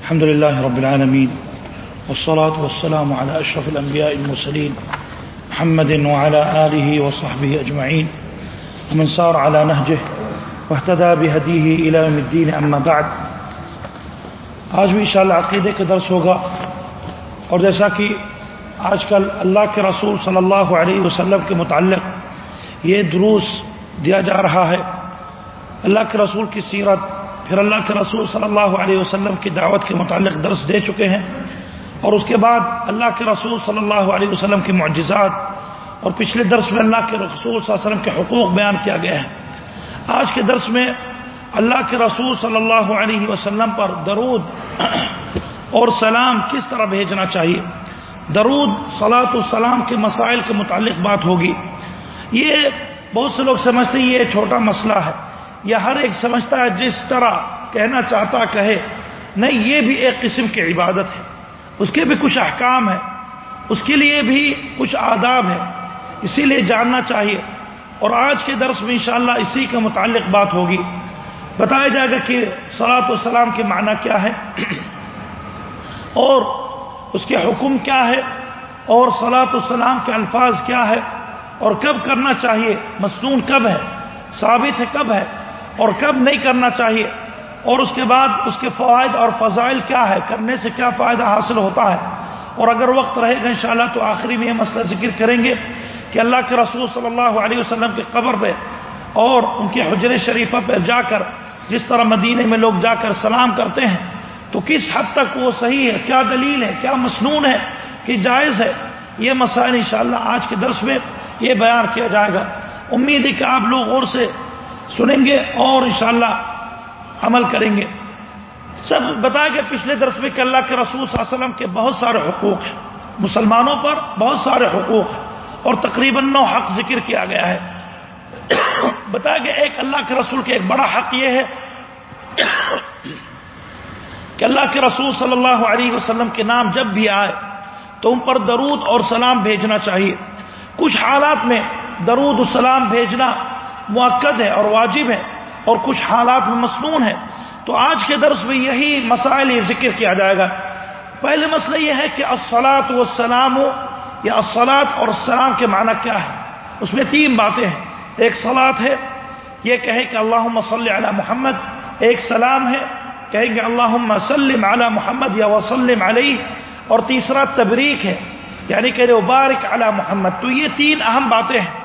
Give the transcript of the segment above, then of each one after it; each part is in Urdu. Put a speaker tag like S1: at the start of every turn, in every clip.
S1: الحمد لله رب العالمين، والصلاة والسلام على أشرف الأنبياء المرسلين محمد وعلى آله وصحبه أجمعين. ومن سار على نهجه واهتدى بهديه إلى يوم الدين، أما بعد. آج بھی انشاءاللہ عقیدے کے درس ہوگا، اور جیسا کہ آج کل اللہ کے رسول صلی اللہ علیہ وسلم کے متعلق یہ دروس دیا جا رہا ہے۔ اللہ کے رسول کی سیرت، پھر اللہ کے رسول صلی اللہ علیہ وسلم کی دعوت کے متعلق درس دے چکے ہیں۔ اور اس کے بعد اللہ کے رسول صلی اللہ علیہ وسلم کے معجزات اور پچھلے درس میں اللہ کے رسول صلی اللہ علیہ وسلم کے حقوق بیان کیا گیا ہے آج کے درس میں اللہ کے رسول صلی اللہ علیہ وسلم پر درود اور سلام کس طرح بھیجنا چاہیے؟ درود صلاۃ السلام کے مسائل کے متعلق بات ہوگی۔ یہ بہت سے لوگ سمجھتے ہیں یہ چھوٹا مسئلہ ہے۔ یا ہر ایک سمجھتا ہے جس طرح کہنا چاہتا کہے، نہیں، یہ بھی ایک قسم کی عبادت ہے۔ اس کے بھی کچھ احکام ہے اس کے لیے بھی کچھ آداب ہے اسی لیے جاننا چاہیے۔ اور آج کے درس میں انشاءاللہ اسی کے متعلق بات ہوگی۔ بتایا جائے گا کہ سلاۃ والسلام کے معنی کیا ہے۔ اور اس کے حکم کیا ہے۔ اور سلاۃ السلام کے الفاظ کیا ہے۔ اور کب کرنا چاہیے، مصنون کب ہے؟ ثابت ہے کب ہے؟ اور کب نہیں کرنا چاہیے اور اس کے بعد اس کے فوائد اور فضائل کیا ہے؟ کرنے سے کیا فائدہ حاصل ہوتا ہے؟ اور اگر وقت رہے گا انشاءاللہ تو آخری میں یہ مسئلہ ذکر کریں گے کہ اللہ کے رسول صلی اللہ علیہ وسلم کے قبر پہ اور ان کے حجر شریفہ پہ جا کر جس طرح مدینے میں لوگ جا کر سلام کرتے ہیں، تو کس حد تک وہ صحیح ہے؟ کیا دلیل ہے؟ کیا مصنون ہے کہ جائز ہے؟ یہ مسائل انشاءاللہ آج کے درس میں یہ بیان کیا جائے گا۔ امید ہے کہ آپ لوگ اور سے سنیں گے اور انشاءاللہ عمل کریں گے۔ سب بتایا گیا پچھلے درس میں کہ اللہ کے رسول صلی اللہ علیہ وسلم کے بہت سارے حقوق ہیں۔ مسلمانوں پر بہت سارے حقوق ہیں اور تقریباً نو حق ذکر کیا گیا ہے۔ بتایا گیا ایک اللہ کے رسول کے ایک بڑا حق یہ ہے کہ اللہ کے رسول صلی اللہ علیہ وسلم کے نام جب بھی آئے تو ان پر درود اور سلام بھیجنا چاہیے۔ کچھ حالات میں درود السلام بھیجنا موقع ہے اور واجب ہے اور کچھ حالات میں مصنون ہے تو آج کے درس میں یہی مسائل یہ ذکر کیا جائے گا۔ پہلے مسئلہ یہ ہے کہ السلاط والسلام ہو یا السلاط اور السلام کے معنی کیا ہے۔ اس میں تین باتیں ہیں۔ ایک سلاد ہے، یہ کہے کہ اللہ صلی علی محمد۔ ایک سلام ہے، کہیں گے اللہ سلم علی محمد یا وسلم علیہ۔ اور تیسرا تبریک ہے یعنی کہ مبارک علی محمد۔ تو یہ تین اہم باتیں ہیں۔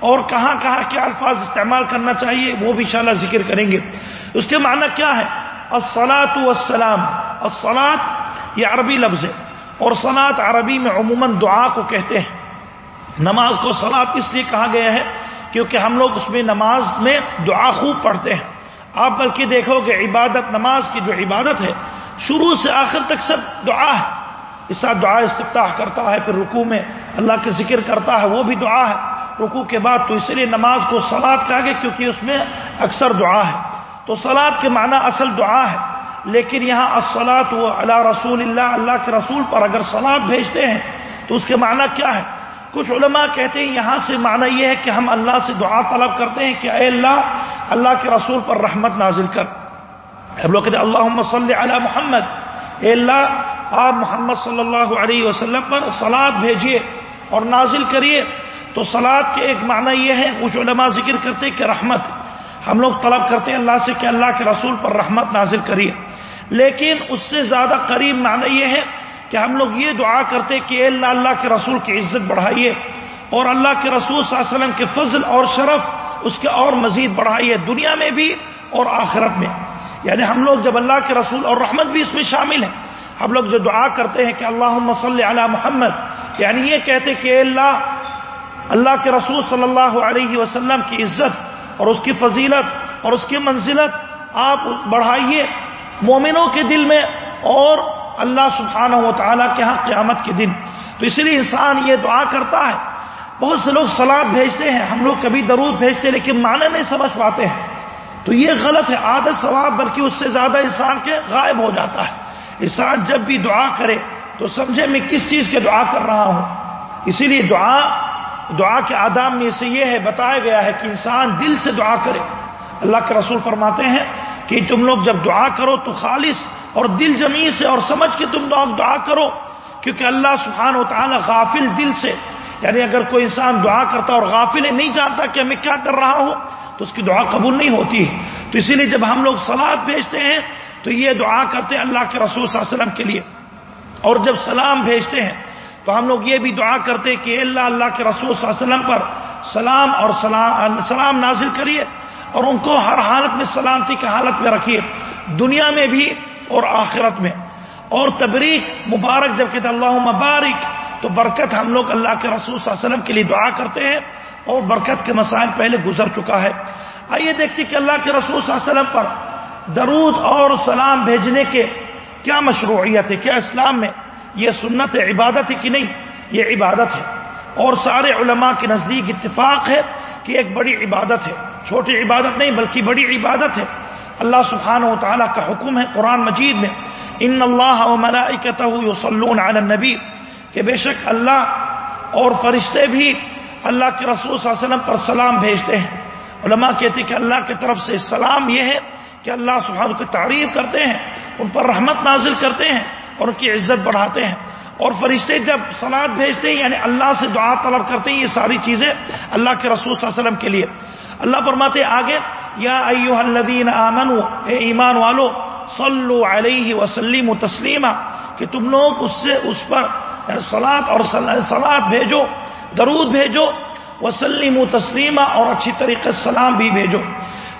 S1: اور کہاں کہاں کیا الفاظ استعمال کرنا چاہیے وہ بھی انشاءاللہ ذکر کریں گے۔ اس کے معنی کیا ہے؟ السلاط والسلام۔ السلاط یہ عربی لفظ ہے اور صلاط عربی میں عموماً دعا کو کہتے ہیں۔ نماز کو سلاد اس لیے کہا گیا ہے کیونکہ ہم لوگ اس میں نماز میں دعا خوب پڑھتے ہیں۔ آپ بلکہ دیکھو کہ عبادت نماز کی جو عبادت ہے، شروع سے آخر تک سب دعا ہے۔ اس ساتھ دعا استفتاح کرتا ہے، پھر رکوع میں اللہ کے ذکر کرتا ہے، وہ بھی دعا ہے۔ رکوع کے بعد تو اس لیے نماز کو سلاد کہا گیا کیونکہ اس میں اکثر دعا ہے۔ تو سلاد کے معنی اصل دعا ہے۔ لیکن یہاں اسلاد وہ اللہ رسول اللہ اللہ کے رسول پر اگر سلاد بھیجتے ہیں، تو اس کے معنی کیا ہے؟ کچھ علماء کہتے ہیں یہاں سے معنی یہ ہے کہ ہم اللہ سے دعا طلب کرتے ہیں کہ اے اللہ اللہ کے رسول پر رحمت نازل کر۔ ہم لوگ کہتے ہیں اللہ صلی علی محمد۔ اے اللہ، آپ محمد صلی اللہ علیہ وسلم پر سلاد بھیجیے اور نازل کریے۔ تو سلاد کے ایک معنی یہ ہے کچھ علماء ذکر کرتے کہ رحمت ہم لوگ طلب کرتے ہیں اللہ سے کہ اللہ کے رسول پر رحمت نازل کریے۔ لیکن اس سے زیادہ قریب معنی یہ ہے کہ ہم لوگ یہ دعا کرتے کہ اللہ اللہ کے رسول کی عزت بڑھائیے اور اللہ کے رسول صلی اللہ علیہ وسلم کے فضل اور شرف اس کے اور مزید بڑھائیے دنیا میں بھی اور آخرت میں۔ یعنی ہم لوگ جب اللہ کے رسول اور رحمت بھی اس میں شامل ہے ہم لوگ جو دعا کرتے ہیں کہ اللہ صلی علی محمد یعنی یہ کہتے کہ اللہ اللہ کے رسول صلی اللہ علیہ وسلم کی عزت اور اس کی فضیلت اور اس کی منزلت آپ بڑھائیے مومنوں کے دل میں اور اللہ سبحانہ و تعالیٰ کے ہاں قیامت کے دن۔ تو اس لیے انسان یہ دعا کرتا ہے۔ بہت سے لوگ سلاد بھیجتے ہیں، ہم لوگ کبھی درود بھیجتے ہیں لیکن معنی نہیں سمجھ پاتے ہیں۔ تو یہ غلط ہے، عادت ثواب بلکہ اس سے زیادہ انسان کے غائب ہو جاتا ہے۔ انسان جب بھی دعا کرے تو سمجھے میں کس چیز کے دعا کر رہا ہوں۔ اسی لیے دعا دعا کے آداب میں سے یہ ہے، بتایا گیا ہے کہ انسان دل سے دعا کرے۔ اللہ کے رسول فرماتے ہیں کہ تم لوگ جب دعا کرو تو خالص اور دل جمی سے اور سمجھ کے تم لوگ دعا کرو، کیونکہ اللہ سبحانہ و تعالی غافل دل سے۔ یعنی اگر کوئی انسان دعا کرتا اور غافل نہیں جانتا کہ میں کیا کر رہا ہوں، تو اس کی دعا قبول نہیں ہوتی۔ ہے تو اسی لیے جب ہم لوگ سلاد بھیجتے ہیں، تو یہ دعا کرتے ہیں اللہ کے رسول صلی اللہ علیہ وسلم کے لیے۔ اور جب سلام بھیجتے ہیں تو ہم لوگ یہ بھی دعا کرتے کہ اللہ اللہ کے رسول صلی اللہ علیہ وسلم پر سلام اور سلام سلام نازل کریے اور ان کو ہر حالت میں سلامتی کی حالت میں رکھیے۔ دنیا میں بھی اور آخرت میں۔ اور تبریک مبارک جب کہتے اللہ مبارک تو برکت ہم لوگ اللہ کے رسول صلی اللہ علیہ وسلم کے لیے دعا کرتے ہیں اور برکت کے مسائل پہلے گزر چکا ہے۔ آئیے دیکھتے کہ اللہ کے رسول صلی اللہ علیہ وسلم پر درود اور سلام بھیجنے کے کیا مشروعیت ہے، کیا اسلام میں یہ سنت عبادت ہے کہ نہیں؟ یہ عبادت ہے۔ اور سارے علماء کے نزدیک اتفاق ہے کہ ایک بڑی عبادت ہے۔ چھوٹی عبادت نہیں، بلکہ بڑی عبادت ہے۔ اللہ سبحانہ و تعالیٰ کا حکم ہے قرآن مجید میں، ان اللہ و یصلون علی النبی کہ بے شک اللہ اور فرشتے بھی اللہ کے رسول صلی اللہ علیہ وسلم پر سلام بھیجتے ہیں۔ علماء کہتے ہیں کہ اللہ کی طرف سے سلام یہ ہے کہ اللہ سبحانہ کی تعریف کرتے ہیں، ان پر رحمت نازل کرتے ہیں۔ اور ان کی عزت بڑھاتے ہیں اور فرشتے جب سلاد بھیجتے ہیں یعنی اللہ سے دعا طلب کرتے ہیں، یہ ساری چیزیں اللہ کے رسول صلی اللہ علیہ وسلم کے لیے۔ اللہ فرماتے آگے، یا ایوہ الذین آمنوا، اے ایمان والو صلو علیہ وسلم تسلیما، کہ تم لوگ اس سے اس پر سلاد اور سلاد بھیجو، درود بھیجو وسلم تسلیمہ اور اچھی طریقے سے سلام بھی بھیجو۔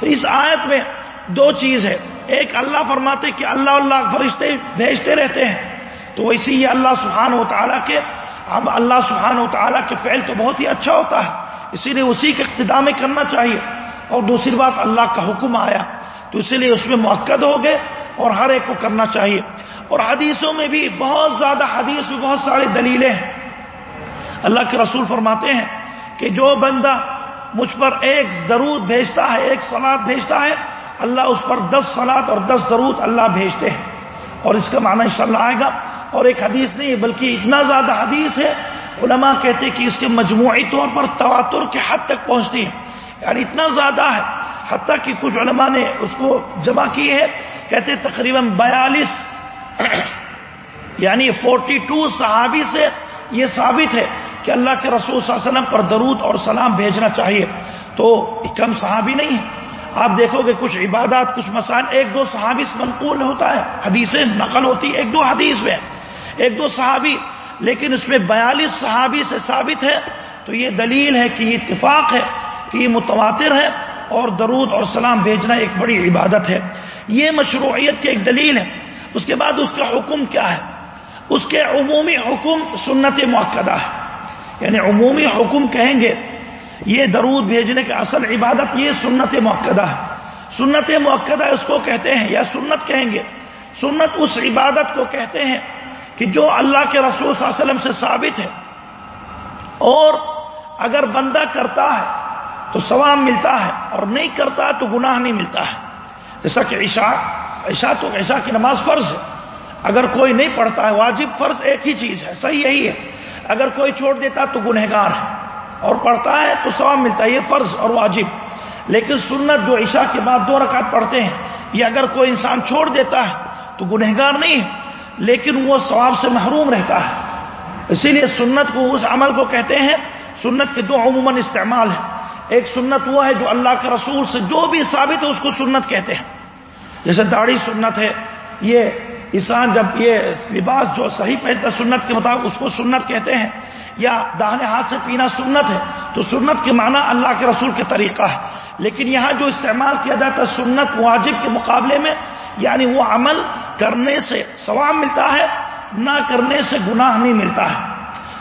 S1: تو اس آیت میں دو چیز ہے۔ ایک اللہ فرماتے کہ اللہ اللہ فرشتے بھیجتے رہتے ہیں۔ تو ویسے ہی اللہ سبحان و تعالیٰ کے اب اللہ سبحان و تعالیٰ کے فعل تو بہت ہی اچھا ہوتا ہے۔ اسی لیے اسی کے اقتدام کرنا چاہیے۔ اور دوسری بات، اللہ کا حکم آیا۔ تو اسی لیے اس میں موقع ہو گئے اور ہر ایک کو کرنا چاہیے۔ اور حدیثوں میں بھی بہت زیادہ حدیث میں بہت ساری دلیلیں ہیں۔ اللہ کے رسول فرماتے ہیں کہ جو بندہ مجھ پر ایک درود بھیجتا ہے، ایک سلاد بھیجتا ہے اللہ اس پر دس سلاد اور دس درود اللہ بھیجتے ہیں۔ اور اس کا معنی انشاءاللہ آئے گا۔ اور ایک حدیث نہیں ہے بلکہ اتنا زیادہ حدیث ہے۔ علماء کہتے کہ اس کے مجموعی طور پر تواتر کے حد تک پہنچتی ہے یعنی اتنا زیادہ ہے۔ حتیٰ کہ کچھ علماء نے اس کو جمع کی ہے کہتے تقریباً بیالیس یعنی فورٹی ٹو صحابی سے یہ ثابت ہے کہ اللہ کے رسول صلی اللہ علیہ وسلم پر درود اور سلام بھیجنا چاہیے۔ تو کم صحابی نہیں ہے آپ دیکھو گے کچھ عبادات، کچھ مسائل، ایک دو صحابی منقول ہوتا ہے، حدیثیں نقل ہوتی، ایک دو حدیث میں، ایک دو صحابی، لیکن اس میں بیالیس صحابی سے ثابت ہے، تو یہ دلیل ہے کہ یہ اتفاق ہے، کہ یہ متواتر ہے، اور درود اور سلام بھیجنا ایک بڑی عبادت ہے۔ یہ مشروعیت کی ایک دلیل ہے۔ اس کے بعد اس کا حکم کیا ہے؟ اس کے عمومی حکم سنت موقع ہے۔ یعنی عمومی حکم کہیں گے یہ درود بھیجنے کے اصل عبادت یہ سنت موقع ہے۔ سنت موقع اس کو کہتے ہیں یا سنت کہیں گے؟ سنت اس عبادت کو کہتے ہیں کہ جو اللہ کے رسول صلی اللہ علیہ وسلم سے ثابت ہے۔ اور اگر بندہ کرتا ہے تو ثواب ملتا ہے، اور نہیں کرتا تو گناہ نہیں ملتا ہے۔ جیسا کہ عشاء عشاء تو عشاء کی نماز فرض ہے۔ اگر کوئی نہیں پڑھتا ہے، واجب فرض ایک ہی چیز ہے، صحیح یہی ہے۔ اگر کوئی چھوڑ دیتا تو گنہگار ہے۔ اور پڑھتا ہے تو ثواب ملتا ہے، یہ فرض اور واجب۔ لیکن سنت جو عشاء کے بعد دو رکعت پڑھتے ہیں، یہ اگر کوئی انسان چھوڑ دیتا ہے تو گنہگار نہیں، لیکن وہ ثواب سے محروم رہتا ہے۔ اسی لیے سنت کو، اس عمل کو کہتے ہیں، سنت کے دو عموماً استعمال ہے ایک سنت وہ ہے جو اللہ کے رسول سے جو بھی ثابت ہے، اس کو سنت کہتے ہیں۔ جیسے داڑھی سنت ہے، یہ انسان جب یہ لباس جو صحیح پہنتا سنت کے مطابق، اس کو سنت کہتے ہیں۔ یا داہنے ہاتھ سے پینا سنت ہے، تو سنت کے معنی اللہ کے رسول کے طریقہ ہے۔ لیکن یہاں جو استعمال کیا جاتا ہے سنت واجب کے مقابلے میں یعنی وہ عمل کرنے سے ثواب ملتا ہے، نہ کرنے سے گناہ نہیں ملتا ہے۔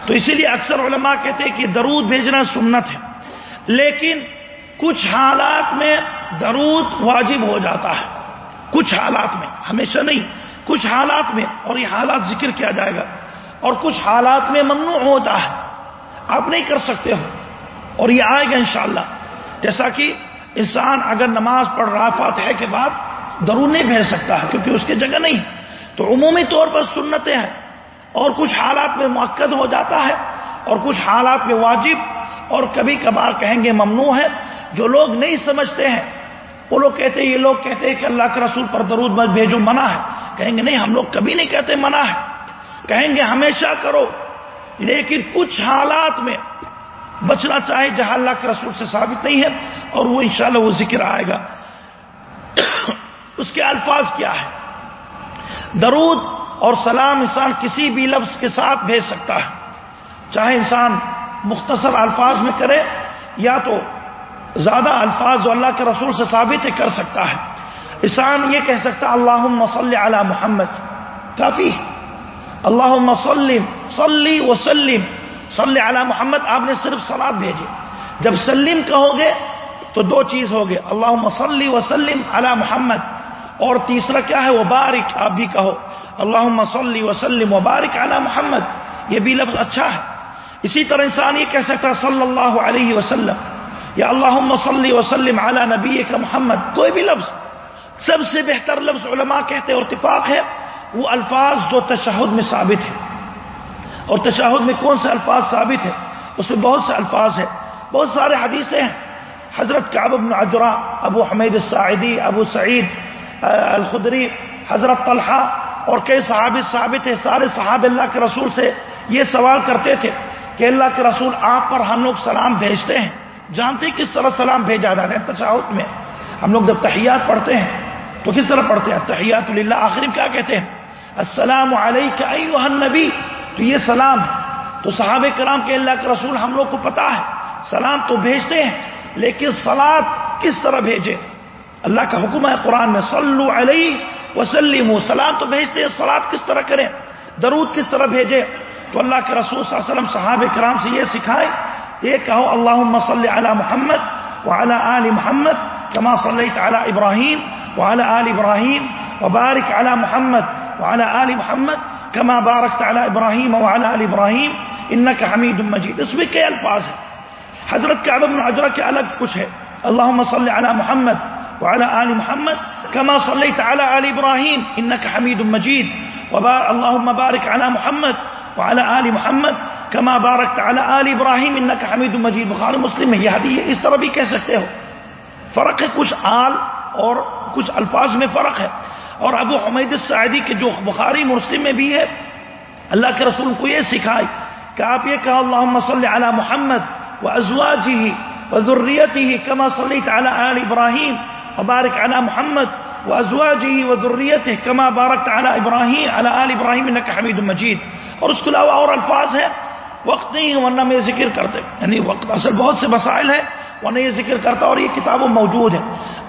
S1: تو اسی لیے اکثر علماء کہتے ہیں کہ درود بھیجنا سنت ہے۔ لیکن کچھ حالات میں درود واجب ہو جاتا ہے۔ کچھ حالات میں، ہمیشہ نہیں، کچھ حالات میں، اور یہ حالات ذکر کیا جائے گا۔ اور کچھ حالات میں ممنوع ہوتا ہے۔ آپ نہیں کر سکتے ہو۔ اور یہ آئے گا انشاءاللہ۔ جیسا کہ انسان اگر نماز پڑھ رہا فاتحہ کے بعد درود نہیں بھیج سکتا ہے کیونکہ اس کی جگہ نہیں۔ تو عمومی طور پر سنتیں ہیں۔ اور کچھ حالات میں موقع ہو جاتا ہے۔ اور کچھ حالات میں واجب۔ اور کبھی کبھار کہیں گے ممنوع ہے۔ جو لوگ نہیں سمجھتے ہیں، وہ لوگ کہتے ہیں، یہ لوگ کہتے ہیں کہ اللہ کے رسول پر درود مت بھیجو، منع ہے۔ کہیں گے نہیں، ہم لوگ کبھی نہیں کہتے منع ہے۔ کہیں گے ہمیشہ کرو۔ لیکن کچھ حالات میں بچنا چاہے جہاں اللہ کے رسول سے ثابت نہیں ہے اور وہ انشاءاللہ وہ ذکر آئے گا۔ اس کے الفاظ کیا ہے؟ درود اور سلام انسان کسی بھی لفظ کے ساتھ بھیج سکتا ہے۔ چاہے انسان مختصر الفاظ میں کرے یا تو زیادہ الفاظ جو اللہ کے رسول سے ثابت ہے کر سکتا ہے۔ انسان یہ کہہ سکتا اللہ مسل علی محمد۔ کافی ہے۔ اللہ مسلم صلی وسلم صلی علی محمد، آپ نے صرف سلاد بھیجے۔ جب سلیم کہو گے تو دو چیز ہوگے۔ اللہ مسلی وسلم علی محمد۔ اور تیسرا کیا ہے؟ وہ بارک آپ بھی کہو۔ اللہ مسلی وسلم وبارک علی محمد۔ یہ بھی لفظ اچھا ہے۔ اسی طرح انسان یہ کہہ سکتا ہے صلی اللہ علیہ وسلم۔ یا اللہ صلی وسلم علی نبی محمد۔ کوئی بھی لفظ۔ سب سے بہتر لفظ علماء کہتے اور اتفاق ہے۔ وہ الفاظ جو تشہد میں ثابت ہے اور تشہد میں کون سے الفاظ ثابت ہے اس میں بہت سے الفاظ ہیں۔ بہت سارے حدیثیں ہیں۔ حضرت کعب بن عجرا، ابو حمید الساعدی، ابو سعید الخدری، حضرت طلحہ اور کئی صحابی ثابت ہیں۔ سارے صحاب اللہ کے رسول سے یہ سوال کرتے تھے کہ اللہ کے رسول آپ پر ہم لوگ سلام بھیجتے ہیں۔ جانتے کس طرح سلام بھیجا جاتا ہے تشاہد میں؟ ہم لوگ جب تحیات پڑھتے ہیں تو کس طرح پڑھتے ہیں؟ تحیات اللہ آخر کیا کہتے ہیں؟ السلام علیکم نبی تو یہ سلام ہے۔ تو صحاب کرام کے اللہ کے رسول ہم لوگ کو پتا ہے، سلام تو بھیجتے ہیں، لیکن سلاد کس طرح بھیجے؟ اللہ کا حکم ہے قرآن میں، صلو علیہ وسلم سلام تو بھیجتے ہیں سلاد کس طرح کریں؟ درود کس طرح بھیجے؟ تو اللہ کے رسول صلی اللہ علیہ وسلم صحاب کرام سے یہ سکھائے، یہ کہو اللہ صلی علی محمد وعلى آل محمد كما صليت على إبراهيم وعلى آل إبراهيم وبارك على محمد وعلى آل محمد كما باركت على إبراهيم وعلى آل إبراهيم إنك حميد مجيد. اس میں کئی الفاظ ہیں؟ حضرت کعب بن عجرہ کے الگ کچھ ہے اللهم صل على محمد وعلى آل محمد كما صليت على آل إبراهيم إنك حميد مجيد. اللهم بارك على محمد وعلى آل محمد کما بارک آل ابراہیم ان کا حمید مجید بخار مسلم میں یہ حدیث اس طرح بھی کہہ سکتے ہو. فرق ہے کچھ آل اور کچھ الفاظ میں فرق ہے۔ اور ابو حمید السعیدی کے جو بخاری مسلم میں بھی ہے، اللہ کے رسول کو یہ سکھائی کہ آپ یہ کہا اللہ صلی علی محمد و ازواجی و ضروریتی ہی کما صلی تعالیٰ علی ابراہیم وبارک علی محمد و ازواجی و ضروریت کما بارک تعالیٰ ابراہیم، علی آل ابراہیم ان حمید مجید۔ اور اس کے علاوہ اور الفاظ ہیں، وقت نہیں ورنہ میں ذکر کر دے یعنی وقت اصل بہت سے مسائل ہے ورنہ یہ ذکر کرتا اور یہ کتابوں موجود ہے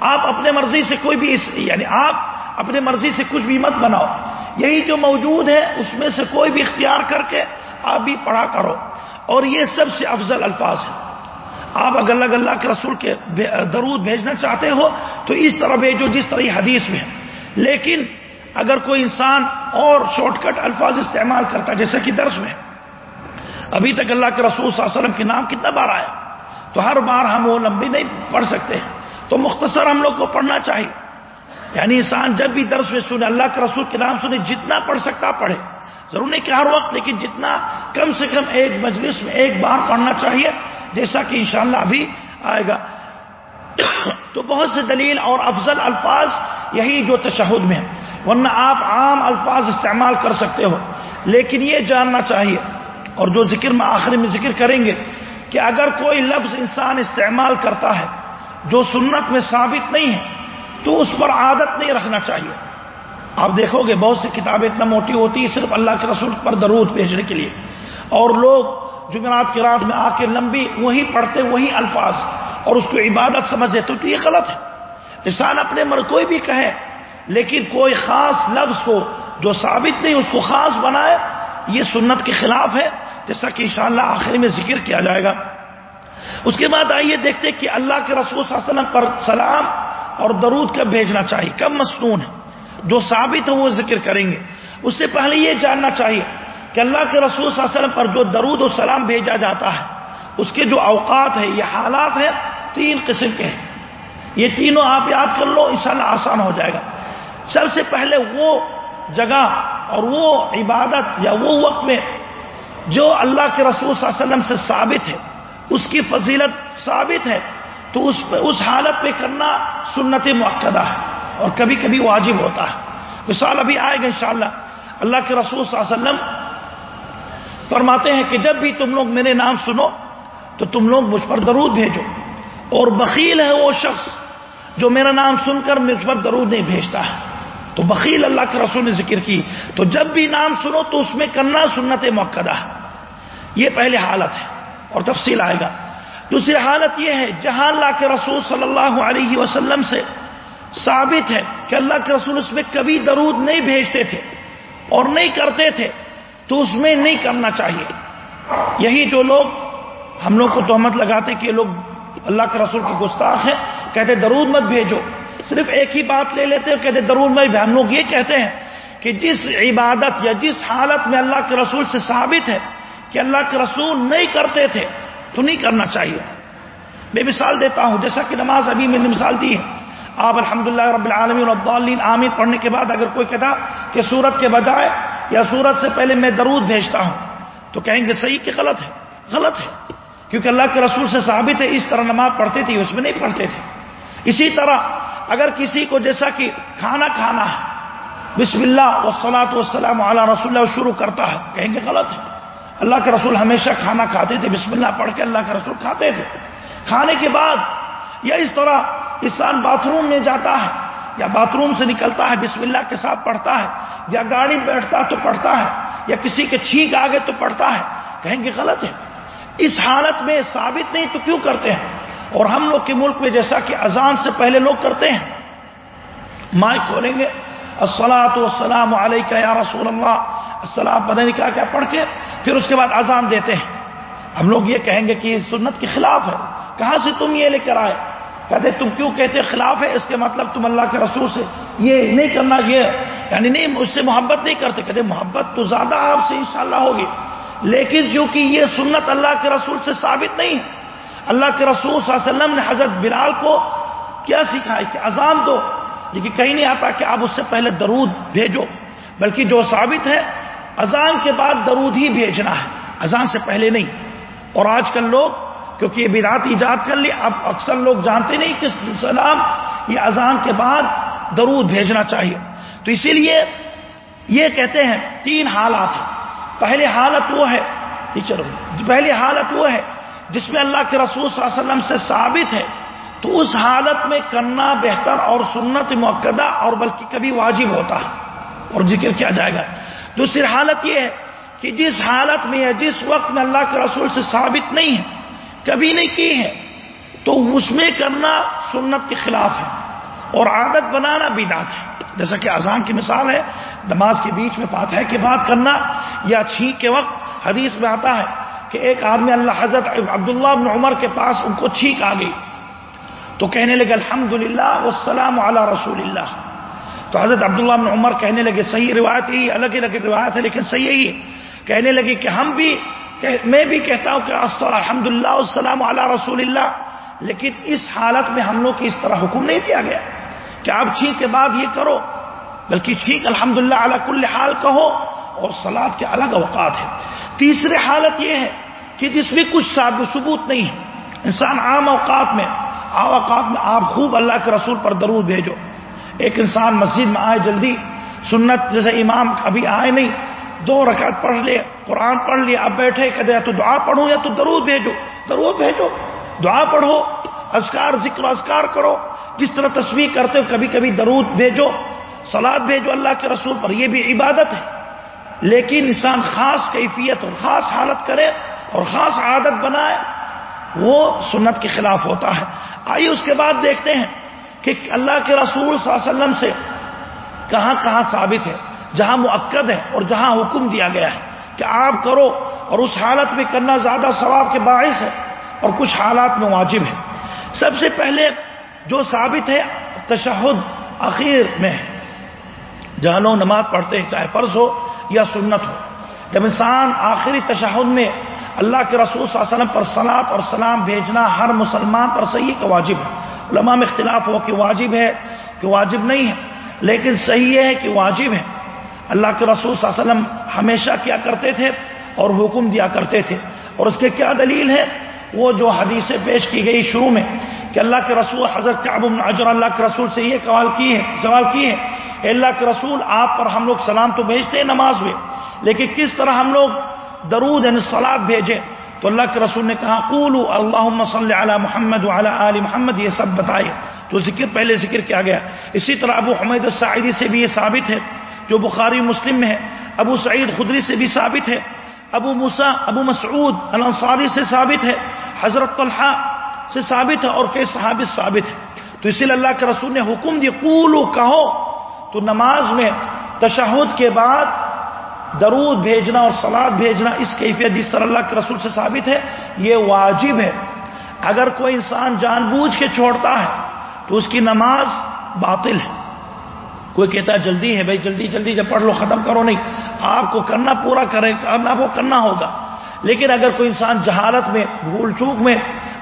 S1: آپ اپنے مرضی سے کوئی بھی اس یعنی آپ اپنے مرضی سے کچھ بھی مت بناؤ۔ یہی جو موجود ہے، اس میں سے کوئی بھی اختیار کر کے آپ بھی پڑھا کرو۔ اور یہ سب سے افضل الفاظ ہے آپ اگر اللہ اللہ کے رسول کے درود بھیجنا چاہتے ہو، تو اس طرح بھیجو جس طرح یہ حدیث میں ہے۔ لیکن اگر کوئی انسان اور شارٹ کٹ الفاظ استعمال کرتا جیسے کہ درس میں، ابھی تک اللہ کے رسول صلی اللہ علیہ وسلم کے نام کتنا بار آیا؟ تو ہر بار ہم وہ لمبی نہیں پڑھ سکتے تو مختصر ہم لوگ کو پڑھنا چاہیے۔ یعنی انسان جب بھی درس میں سنے، اللہ کے رسول کے نام سنے، جتنا پڑھ سکتا پڑھے۔ ضرور نہیں کہ ہر وقت، لیکن جتنا کم سے کم ایک مجلس میں ایک بار پڑھنا چاہیے، جیسا کہ انشاءاللہ ابھی آئے گا۔ تو بہت سے دلیل اور افضل الفاظ یہی جو تشہد میں ہے ورنہ آپ عام الفاظ استعمال کر سکتے ہو۔ لیکن یہ جاننا چاہیے، اور جو ذکر میں آخری میں ذکر کریں گے کہ اگر کوئی لفظ انسان استعمال کرتا ہے جو سنت میں ثابت نہیں ہے، تو اس پر عادت نہیں رکھنا چاہیے۔ آپ دیکھو گے بہت سی کتابیں اتنا موٹی ہوتی ہے صرف اللہ کے رسول پر درود بھیجنے کے لیے۔ اور لوگ جمعرات کی رات میں آ کے لمبی وہی پڑھتے، وہی الفاظ اور اس کو عبادت سمجھے تو یہ غلط ہے۔ انسان اپنے مر کوئی بھی کہے، لیکن کوئی خاص لفظ کو جو ثابت نہیں، اس کو خاص بنائے، یہ سنت کے خلاف ہے۔ جیسا کہ انشاءاللہ آخر میں ذکر کیا جائے گا۔ اس کے بعد آئیے دیکھتے کہ اللہ کے رسول صلی اللہ علیہ وسلم پر سلام اور درود کب بھیجنا چاہیے، کب مصنون ہے۔ جو ثابت ہے وہ ذکر کریں گے۔ اس سے پہلے یہ جاننا چاہیے کہ اللہ کے رسول صلی اللہ علیہ وسلم پر جو درود و سلام بھیجا جاتا ہے، اس کے جو اوقات ہیں، یہ حالات ہیں تین قسم کے ہیں۔ یہ تینوں آپ یاد کر لو، انشاءاللہ آسان ہو جائے گا۔ سب سے پہلے وہ جگہ اور وہ عبادت یا وہ وقت میں جو اللہ کے رسول صلی اللہ علیہ وسلم سے ثابت ہے، اس کی فضیلت ثابت ہے، تو اس پہ، اس حالت پہ کرنا سنت معقدہ ہے اور کبھی کبھی واجب ہوتا ہے۔ مثال ابھی آئے گا انشاءاللہ۔ اللہ کے رسول صلی اللہ علیہ وسلم فرماتے ہیں کہ جب بھی تم لوگ میرے نام سنو، تو تم لوگ مجھ پر درود بھیجو۔ اور بخیل ہے وہ شخص جو میرا نام سن کر مجھ پر درود نہیں بھیجتا۔ ہے تو بخیل اللہ کے رسول نے ذکر کی۔ تو جب بھی نام سنو، تو اس میں کرنا سنت موقع ہے۔ یہ پہلے حالت ہے اور تفصیل آئے گا۔ دوسری حالت یہ ہے، جہاں اللہ کے رسول صلی اللہ علیہ وسلم سے ثابت ہے کہ اللہ کے رسول اس میں کبھی درود نہیں بھیجتے تھے اور نہیں کرتے تھے، تو اس میں نہیں کرنا چاہیے۔ یہی جو لوگ، ہم لوگ کو تہمت لگاتے کہ لوگ اللہ کے رسول کی گستاخ ہیں، کہتے درود مت بھیجو۔ صرف ایک ہی بات لے لیتے ہیں، کہتے درود مت ہم لوگ یہ کہتے ہیں کہ جس عبادت یا جس حالت میں اللہ کے رسول سے ثابت ہے کہ اللہ کے رسول نہیں کرتے تھے تو نہیں کرنا چاہیے۔ میں مثال دیتا ہوں، جیسا کہ نماز ابھی میں نے مثال دی ہے۔ آپ الحمد للہ رب العالمین العالمین عامر پڑھنے کے بعد اگر کوئی کہتا کہ سورت کے بجائے یا سورت سے پہلے میں درود بھیجتا ہوں، تو کہیں گے صحیح کہ غلط ہے۔ غلط ہے۔ کیونکہ اللہ کے رسول سے ثابت ہے، اس طرح نماز پڑھتے تھے، اس میں نہیں پڑھتے تھے۔ اسی طرح اگر کسی کو جیسا کہ کھانا کھانا ہے، بسم اللہ وسلاۃ والسلام علی رسول اللہ، شروع کرتا ہے، کہیں گے غلط ہے۔ اللہ کے رسول ہمیشہ کھانا کھاتے تھے، بسم اللہ پڑھ کے اللہ کے رسول کھاتے تھے۔ کھانے کے بعد یا اس طرح انسان باتھ روم میں جاتا ہے، یا باتھ روم سے نکلتا ہے، بسم اللہ کے ساتھ پڑھتا ہے، یا گاڑی بیٹھتا تو پڑھتا ہے، یا کسی کے چھینک آگے تو پڑھتا ہے۔ کہیں گے غلط ہے۔ اس حالت میں ثابت نہیں تو کیوں کرتے ہیں؟ اور ہم لوگ کے ملک میں جیسا کہ اذان سے پہلے لوگ کرتے ہیں۔ مائک کھولیں گے۔ السلاۃ والسلام علیکہ یا رسول اللہ۔ السلام، پتہ نہیں کیا کیا پڑھ کے پھر اس کے بعد اذان دیتے ہیں۔ ہم لوگ یہ کہیں گے کہ یہ سنت کے خلاف ہے۔ کہاں سے تم یہ لے کر آئے؟ کہتے تم کیوں کہتے خلاف ہے؟ اس کے مطلب تم اللہ کے رسول سے یہ نہیں کرنا، یہ یعنی نہیں، اس سے محبت نہیں کرتے۔ کہتے محبت تو زیادہ آپ سے انشاءاللہ ہوگی۔ لیکن جو کہ یہ سنت اللہ کے رسول سے ثابت نہیں، اللہ کے رسول صلی اللہ علیہ وسلم نے حضرت بلال کو کیا سکھایا کہ اذان دو۔ لیکن کہیں نہیں آتا کہ آپ اس سے پہلے درود بھیجو، بلکہ جو ثابت ہے اذان کے بعد درود ہی بھیجنا ہے۔ اذان سے پہلے نہیں۔ اور آج کل لوگ، کیونکہ یہ برات ایجاد کر لی، اب اکثر لوگ جانتے نہیں کہ سلام یہ اذان کے بعد درود بھیجنا چاہیے۔ تو اسی لیے یہ کہتے ہیں، تین حالات ہیں۔ پہلی حالت وہ ہے ٹیچر پہلی حالت وہ ہے جس میں اللہ کے رسول صلی اللہ علیہ وسلم سے ثابت ہے۔ تو اس حالت میں کرنا بہتر اور سنت موقع اور بلکہ کبھی واجب ہوتا ہے۔ اور ذکر کیا جائے گا۔ دوسری حالت یہ ہے کہ جس حالت میں یا جس وقت میں اللہ کے رسول سے ثابت نہیں ہے، کبھی نہیں کی ہے، تو اس میں کرنا سنت کے خلاف ہے اور عادت بنانا بھی دات ہے۔ جیسا کہ اذان کی مثال ہے، نماز کے بیچ میں فاتحہ کے بعد کرنا یا چھینک کے وقت حدیث میں آتا ہے کہ ایک آدمی اللہ حضرت عبداللہ بن عمر کے پاس ان کو چھینک آ گئی۔ تو کہنے لگے الحمد للہ وسلام علی رسول اللہ۔ تو حضرت عبداللہ بن عمر کہنے لگے، صحیح روایت ہی الگ الگ روایت ہے، لیکن صحیح یہی ہے کہنے لگے کہ ہم بھی میں بھی کہتا ہوں کہ الحمد للہ السلام علی رسول اللہ، لیکن اس حالت میں ہم لوگ کی اس طرح حکم نہیں دیا گیا۔ کہ آپ چھینک کے بعد یہ کرو، بلکہ چھینک الحمد للہ اعلی کل حال کہو، اور سلاد کے الگ اوقات ہے تیسری حالت یہ ہے کہ جس میں کچھ ثبوت نہیں ہے۔ انسان عام اوقات میں، عام اوقات میں آپ خوب اللہ کے رسول پر درود بھیجو۔ ایک انسان مسجد میں آئے جلدی، سنت جیسے امام ابھی آئے نہیں، دو رکعت پڑھ لے قرآن پڑھ لیا، اب بیٹھے کہتے یا تو دعا پڑھو یا تو درود بھیجو؟ درود بھیجو، دعا پڑھو، اذکار، ذکر اذکار کرو، جس طرح تصویر کرتے ہو، کبھی کبھی درود بھیجو سلاد بھیجو اللہ کے رسول پر، یہ بھی عبادت ہے۔ لیکن انسان خاص کیفیت اور خاص حالت کرے اور خاص عادت بنائے، وہ سنت کے خلاف ہوتا ہے۔ آئیے اس کے بعد دیکھتے ہیں۔ کہ اللہ کے رسول صلی اللہ علیہ وسلم سے کہاں کہاں ثابت ہے، جہاں معقد ہے اور جہاں حکم دیا گیا ہے کہ آپ کرو اور اس حالت میں کرنا زیادہ ثواب کے باعث ہے اور کچھ حالات میں واجب ہے سب سے پہلے جو ثابت ہے، تشہد اخیر میں ہے۔ جہاں لوگ نماز پڑھتے ہیں، چاہے فرض ہو یا سنت ہو۔ جب انسان آخری تشہد میں اللہ کے رسول صلی اللہ علیہ وسلم پر سلاد اور سلام بھیجنا ہر مسلمان پر صحیح کا واجب ہے۔ علماء میں اختلاف ہو کہ واجب ہے کہ واجب نہیں ہے، لیکن صحیح ہے کہ واجب ہے۔ اللہ کے رسول صلی اللہ علیہ وسلم ہمیشہ کیا کرتے تھے اور حکم دیا کرتے تھے۔ اور اس کے کیا دلیل ہے؟ وہ جو حدیثیں پیش کی گئی شروع میں کہ اللہ کے رسول، حضرت اجر اللہ کے رسول سے یہ سوال کیے ہیں سوال کیے ہیں اللہ کے رسول، آپ پر ہم لوگ سلام تو بھیجتے ہیں، نماز میں لیکن کس طرح ہم لوگ درود یعنی سلاد بھیجیں؟ تو اللہ کے رسول نے کہا قولو اللہ صلی علی محمد وعلی آل محمد، یہ سب بتائے تو ذکر، پہلے ذکر کیا گیا۔ اسی طرح ابو حمید السعیدی سے بھی یہ ثابت ہے، جو بخاری مسلم میں ہے۔ ابو سعید خدری سے بھی ثابت ہے۔ ابو مسا ابو مسعود الانصاری سے ثابت ہے۔ حضرت طلحہ سے ثابت ہے اور کئی صحابت ثابت ہے تو اسی لیے اللہ کے رسول نے حکم دی قولو کہو۔ تو نماز میں تشہد کے بعد درود بھیجنا اور سلاد بھیجنا، اس کیفیت جس طرح اللہ کے رسول سے ثابت ہے، یہ واجب ہے۔ اگر کوئی انسان جان بوجھ کے چھوڑتا ہے، تو اس کی نماز باطل ہے۔ کوئی کہتا ہے جلدی ہے، بھائی جلدی جلدی، جب پڑھ لو، ختم کرو، نہیں۔ آپ کو کرنا پورا کرے کرنا وہ کرنا ہوگا۔ لیکن اگر کوئی انسان جہالت میں، بھول چوک میں،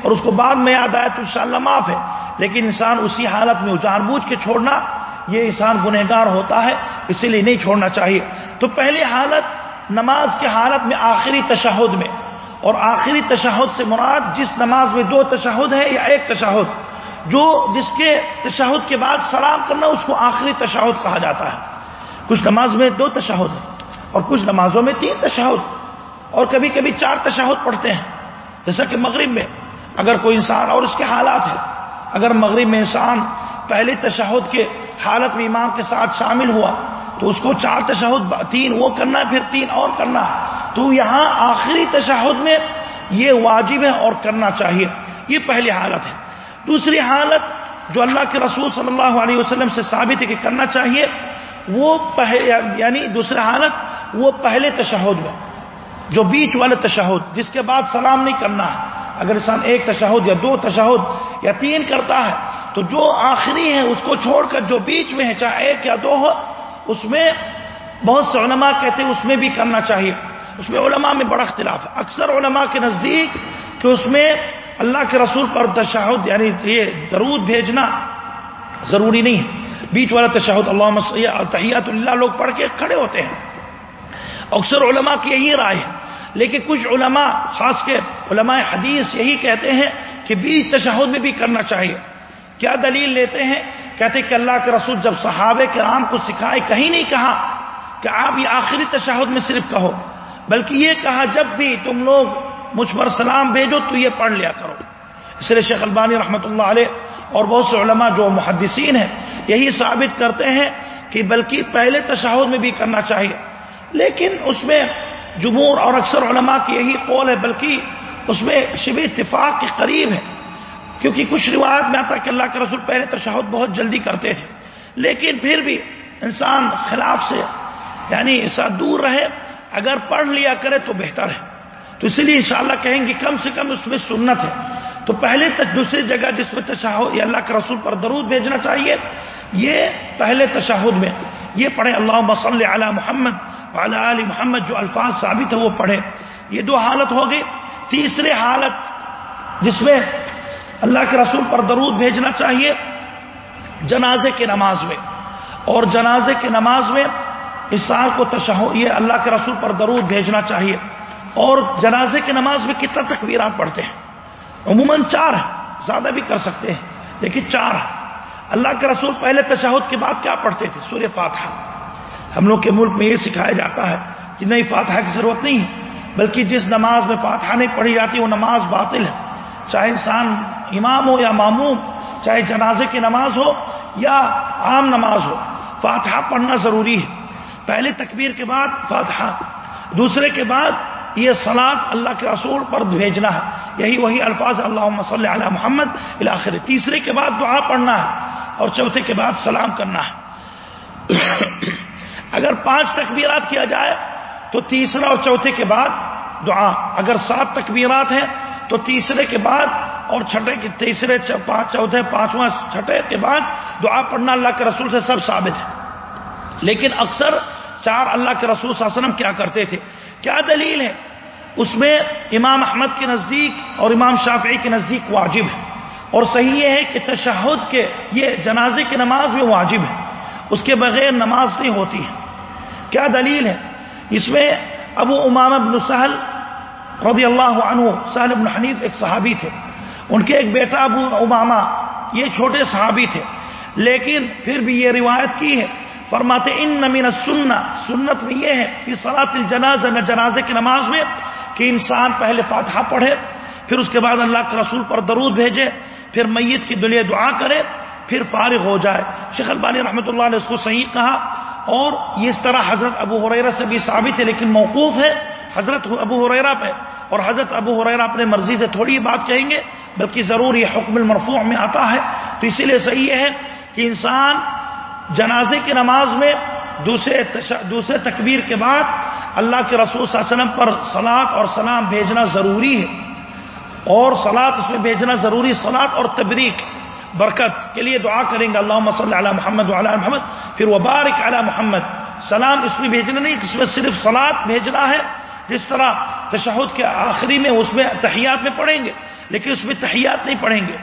S1: اور اس کو بعد میں یاد آیا تو انشاءاللہ معاف ہے۔ لیکن انسان اسی حالت میں جان بوجھ کے چھوڑنا، یہ انسان گنہگار ہوتا ہے اسی لیے نہیں چھوڑنا چاہیے۔ تو پہلی حالت نماز کے حالت میں آخری تشہد میں اور آخری تشہد سے مراد جس نماز میں دو تشہد ہے یا ایک تشہد، جو جس کے تشہد کے بعد سلام کرنا اس کو آخری تشہد کہا جاتا ہے۔ کچھ نماز میں دو تشہد ہے اور کچھ نمازوں میں تین تشہد اور کبھی کبھی چار تشہد پڑھتے ہیں۔ جیسا کہ مغرب میں اگر کوئی انسان اور اس کے حالات ہے اگر مغرب میں انسان پہلے تشہد کے حالت میں امام کے ساتھ شامل ہوا تو اس کو چار تشہد تین، وہ کرنا ہے، پھر تین اور کرنا ہے۔ تو یہاں آخری تشہد میں یہ واجب ہے اور کرنا چاہیے۔ یہ پہلی حالت ہے۔ دوسری حالت جو اللہ کے رسول صلی اللہ علیہ وسلم سے ثابت ہے کہ کرنا چاہیے، وہ یعنی دوسری حالت، وہ پہلے تشہد میں، جو بیچ والے تشہد، جس کے بعد سلام نہیں کرنا ہے۔ اگر انسان ایک تشہد یا دو تشہد یا تین کرتا ہے، تو جو آخری ہے، اس کو چھوڑ کر جو بیچ میں ہے، چاہے ایک یا دو ہو اس میں بہت سے علماء کہتے ہیں اس میں بھی کرنا چاہیے۔ اس میں علماء میں بڑا اختلاف ہے۔ اکثر علماء کے نزدیک کہ اس میں اللہ کے رسول پر تشہد یعنی یہ درود بھیجنا ضروری نہیں ہے۔ بیچ والا تشہد اللہ تحیات اللہ، لوگ پڑھ کے کھڑے ہوتے ہیں۔ اکثر علماء کی یہی رائے ہے۔ لیکن کچھ علماء، خاص کے علماء حدیث یہی کہتے ہیں کہ بیچ تشہد میں بھی کرنا چاہیے۔ کیا دلیل لیتے ہیں؟ کہتے کہ اللہ کے رسول جب صحابہ کرام کو سکھائے، کہیں نہیں کہا کہ آپ یہ آخری تشہد میں صرف کہو، بلکہ یہ کہا جب بھی تم لوگ مجھ پر سلام بھیجو تو یہ پڑھ لیا کرو۔ اس لیے شیخ البانی رحمۃ اللہ علیہ اور بہت سے علماء جو محدثین ہیں، یہی ثابت کرتے ہیں کہ بلکہ پہلے تشہد میں بھی کرنا چاہیے۔ لیکن اس میں جمہور اور اکثر علماء کی یہی قول ہے، بلکہ اس میں شب اتفاق کے قریب ہے۔ کیونکہ کچھ روایت میں آتا کہ اللہ کے رسول پہلے تشہد بہت جلدی کرتے تھے، لیکن پھر بھی انسان خلاف سے یعنی ایسا دور رہے، اگر پڑھ لیا کرے تو بہتر ہے۔ تو اسی لیے انشاءاللہ کہیں گے کم سے کم اس میں سنت ہے۔ تو پہلے دوسری جگہ جس میں تشہد، یا اللہ کے رسول پر درود بھیجنا چاہیے، یہ پہلے تشہد میں۔ یہ پڑھے اللہ مسل علی محمد علی محمد، جو الفاظ ثابت ہے وہ پڑھے یہ دو حالت ہو گئی۔ تیسری حالت جس میں اللہ کے رسول پر درود بھیجنا چاہیے جنازے کی نماز میں۔ اور جنازے کی نماز میں اس کو تشہد یہ اللہ کے رسول پر درود بھیجنا چاہیے۔ اور جنازے کی نماز میں کتنا تکبیرات پڑھتے ہیں۔ عموماً چار زیادہ بھی کر سکتے ہیں۔ لیکن چار اللہ کے رسول پہلے تشہد کے بعد کیا پڑھتے تھے؟ سورہ فاتحہ۔ ہم لوگ کے ملک میں یہ سکھایا جاتا ہے کہ نہیں، فاتحہ کی ضرورت نہیں ہے، بلکہ جس نماز میں فاتحہ نہیں پڑھی جاتی، وہ نماز باطل ہے۔ چاہے انسان امام ہو یا معموم چاہے جنازے کی نماز ہو یا عام نماز ہو، فاتحہ پڑھنا ضروری ہے۔ پہلے تکبیر کے بعد فاتحہ، دوسرے کے بعد یہ سلاد اللہ کے رسول پر بھیجنا ہے۔ یہی وہی الفاظ اللہ صلی علی محمد الآخر تیسرے کے بعد دعا پڑھنا ہے اور چوتھے کے بعد سلام کرنا ہے۔ اگر پانچ تکبیرات کیا جائے تو تیسرا اور چوتھے کے بعد دعا۔ اگر سات تکبیرات ہیں تو تیسرے کے بعد اور چھٹے کے تیسرے پانچ چوتھے، پانچواں چھٹے کے بعد دعا پڑھنا اللہ کے رسول سے سب ثابت ہے۔ لیکن اکثر چار اللہ کے رسول صلی اللہ علیہ وسلم کیا کرتے تھے؟ کیا دلیل ہے؟ اس میں امام احمد کے نزدیک اور امام شافعی کے نزدیک واجب ہے۔ اور صحیح یہ ہے کہ تشہد کے یہ جنازے کی نماز میں واجب ہے۔ اس کے بغیر نماز نہیں ہوتی ہے۔ کیا دلیل ہے؟ اس میں ابو امام ابن سہل رضی اللہ عنہ، سہل ابن حنیف ایک صحابی تھے۔ ان کے ایک بیٹا ابو اماما یہ چھوٹے صحابی تھے۔ لیکن پھر بھی یہ روایت کی ہے، فرماتے، ان نمین سننا سنت میں یہ ہے کہ صلاح الجناز نہ جنازے کی نماز میں، کہ انسان پہلے فاتحہ پڑھے، پھر اس کے بعد اللہ کے رسول پر درود بھیجے، پھر میت کی دلیہ دعا کرے، پھر فارغ ہو جائے۔ شیخ البانی رحمۃ اللہ نے اس کو صحیح کہا۔ اور یہ اس طرح حضرت ابو حریرہ سے بھی ثابت ہے، لیکن موقوف ہے۔ حضرت ابو حریرہ پہ۔ اور حضرت ابو حریرہ اپنے مرضی سے تھوڑی بات کہیں گے، بلکہ ضرور یہ حکم المرفوع میں آتا ہے۔ تو اسی لیے صحیح ہے کہ انسان جنازے کی نماز میں دوسرے دوسرے تکبیر کے بعد اللہ کے رسول صلی اللہ علیہ وسلم پر سلاد اور سلام بھیجنا ضروری ہے۔ اور سلاد اس میں بھیجنا ضروری سلاد اور تبریک، برکت کے لیے دعا کریں گے۔ اللہ صلی علی محمد وعلی محمد، پھر وبارک علی محمد۔ سلام اس میں بھیجنا نہیں، اس میں صرف سلاد بھیجنا ہے۔ جس طرح تشہد کے آخری میں اس میں تحیات میں پڑھیں گے، لیکن اس میں تحیات نہیں پڑھیں گے۔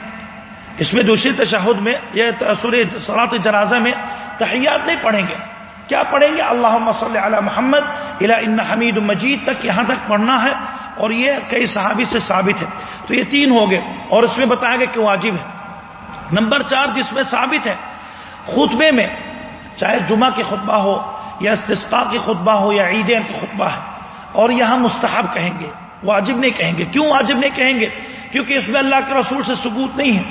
S1: اس میں دوسری تشہد میں، یہ سورہ سلاط جنازہ میں تحیات نہیں پڑھیں گے۔ کیا پڑھیں گے؟ اللہ صلی علی محمد الا ان حمید مجید تک، یہاں تک پڑھنا ہے۔ اور یہ کئی صحابی سے ثابت ہے۔ تو یہ تین ہو گئے۔ اور اس میں بتایا گیا کہ واجب ہے۔ نمبر چار جس میں ثابت ہے، خطبے میں، چاہے جمعہ کی خطبہ ہو یا استسقا کی خطبہ ہو یا عیدین کی خطبہ ہے اور یہاں مستحب کہیں گے، واجب نہیں کہیں گے۔ کیوں واجب نہیں کہیں گے؟ کیونکہ اس میں اللہ کے رسول سے ثبوت نہیں ہے،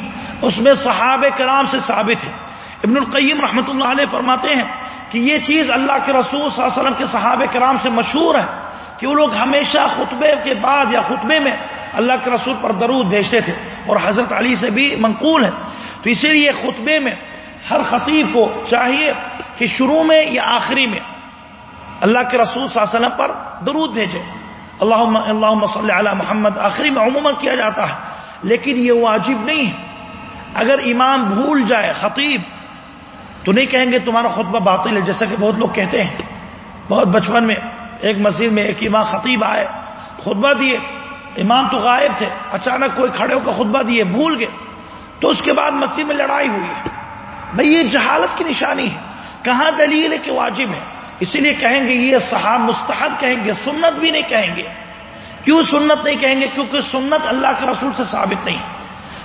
S1: اس میں صحابہ کرام سے ثابت ہے۔ ابن القیم رحمۃ اللہ علیہ فرماتے ہیں کہ یہ چیز اللہ کے رسول صلی اللہ علیہ وسلم کے صحابہ کرام سے مشہور ہے کہ وہ لوگ ہمیشہ خطبے کے بعد یا خطبے میں اللہ کے رسول پر درود بھیجتے تھے اور حضرت علی سے بھی منقول ہے۔ تو اسی لیے خطبے میں ہر خطیب کو چاہیے کہ شروع میں یا آخری میں اللہ کے رسول صلی اللہ علیہ وسلم پر درود بھیجے۔ اللہ اللہ صلی علی محمد۔ آخری میں عموماً کیا جاتا ہے۔ لیکن یہ واجب نہیں ہے۔ اگر امام بھول جائے، خطیب، تو نہیں کہیں گے تمہارا خطبہ باطل ہے، جیسا کہ بہت لوگ کہتے ہیں۔ بہت بچپن میں ایک مسجد میں ایک امام خطیب آئے، خطبہ دیے۔ امام تو غائب تھے، اچانک کوئی کھڑے ہو کر خطبہ دیے، بھول گئے۔ تو اس کے بعد مسجد میں لڑائی ہوئی۔ ہے بھائی، یہ جہالت کی نشانی ہے۔ کہاں دلیل ہے کہ واجب ہے؟ اسی لیے کہیں گے یہ صحاب مستحب کہیں گے، سنت بھی نہیں کہیں گے۔ کیوں سنت نہیں کہیں گے؟ کیونکہ سنت اللہ کے رسول سے ثابت نہیں۔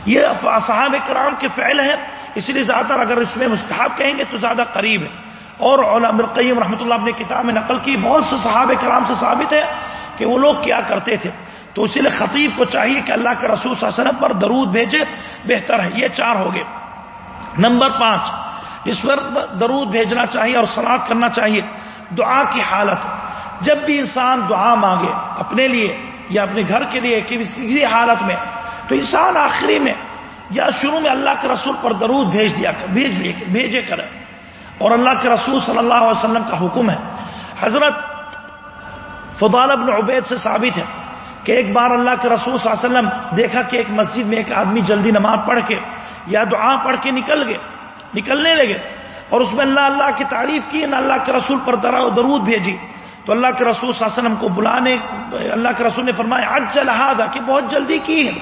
S1: یہ صحاب کرام کے فعل ہے اسی لیے زیادہ تر اگر اس میں مستحب کہیں گے تو زیادہ قریب ہے اور القیم رحمۃ اللہ اپنے کتاب میں نقل کی، بہت سے صحاب کرام سے ثابت ہے کہ وہ لوگ کیا کرتے تھے۔ تو اسی لیے خطیب کو چاہیے کہ اللہ کے رسول صلی اللہ علیہ وسلم پر درود بھیجے، بہتر ہے۔ یہ چار ہو گئے۔ نمبر پانچ۔ اس پر درود بھیجنا چاہیے اور سلاد کرنا چاہیے، دعا کی حالت۔ جب بھی انسان دعا مانگے اپنے لیے یا اپنے گھر کے لیے، کسی حالت میں، تو انسان آخری میں یا شروع میں اللہ کے رسول پر درود بھیج دیا بھیج بھیجے کرے۔ اور اللہ کے رسول صلی اللہ علیہ وسلم کا حکم ہے۔ حضرت فضال ابن عبید سے ثابت ہے کہ ایک بار اللہ کے رسول صلی اللہ علیہ وسلم دیکھا کہ ایک مسجد میں ایک آدمی جلدی نماز پڑھ کے یا دعا پڑھ کے نکل گئے۔ نکلنے لگے اور اس میں اللہ اللہ کی تعریف کی، نہ اللہ کے رسول پر درا و درود بھیجی۔ تو اللہ کے رسول صلی اللہ علیہ وسلم کو بلانے، اللہ کے رسول نے فرمایا آج چلا کہ بہت جلدی کی ہے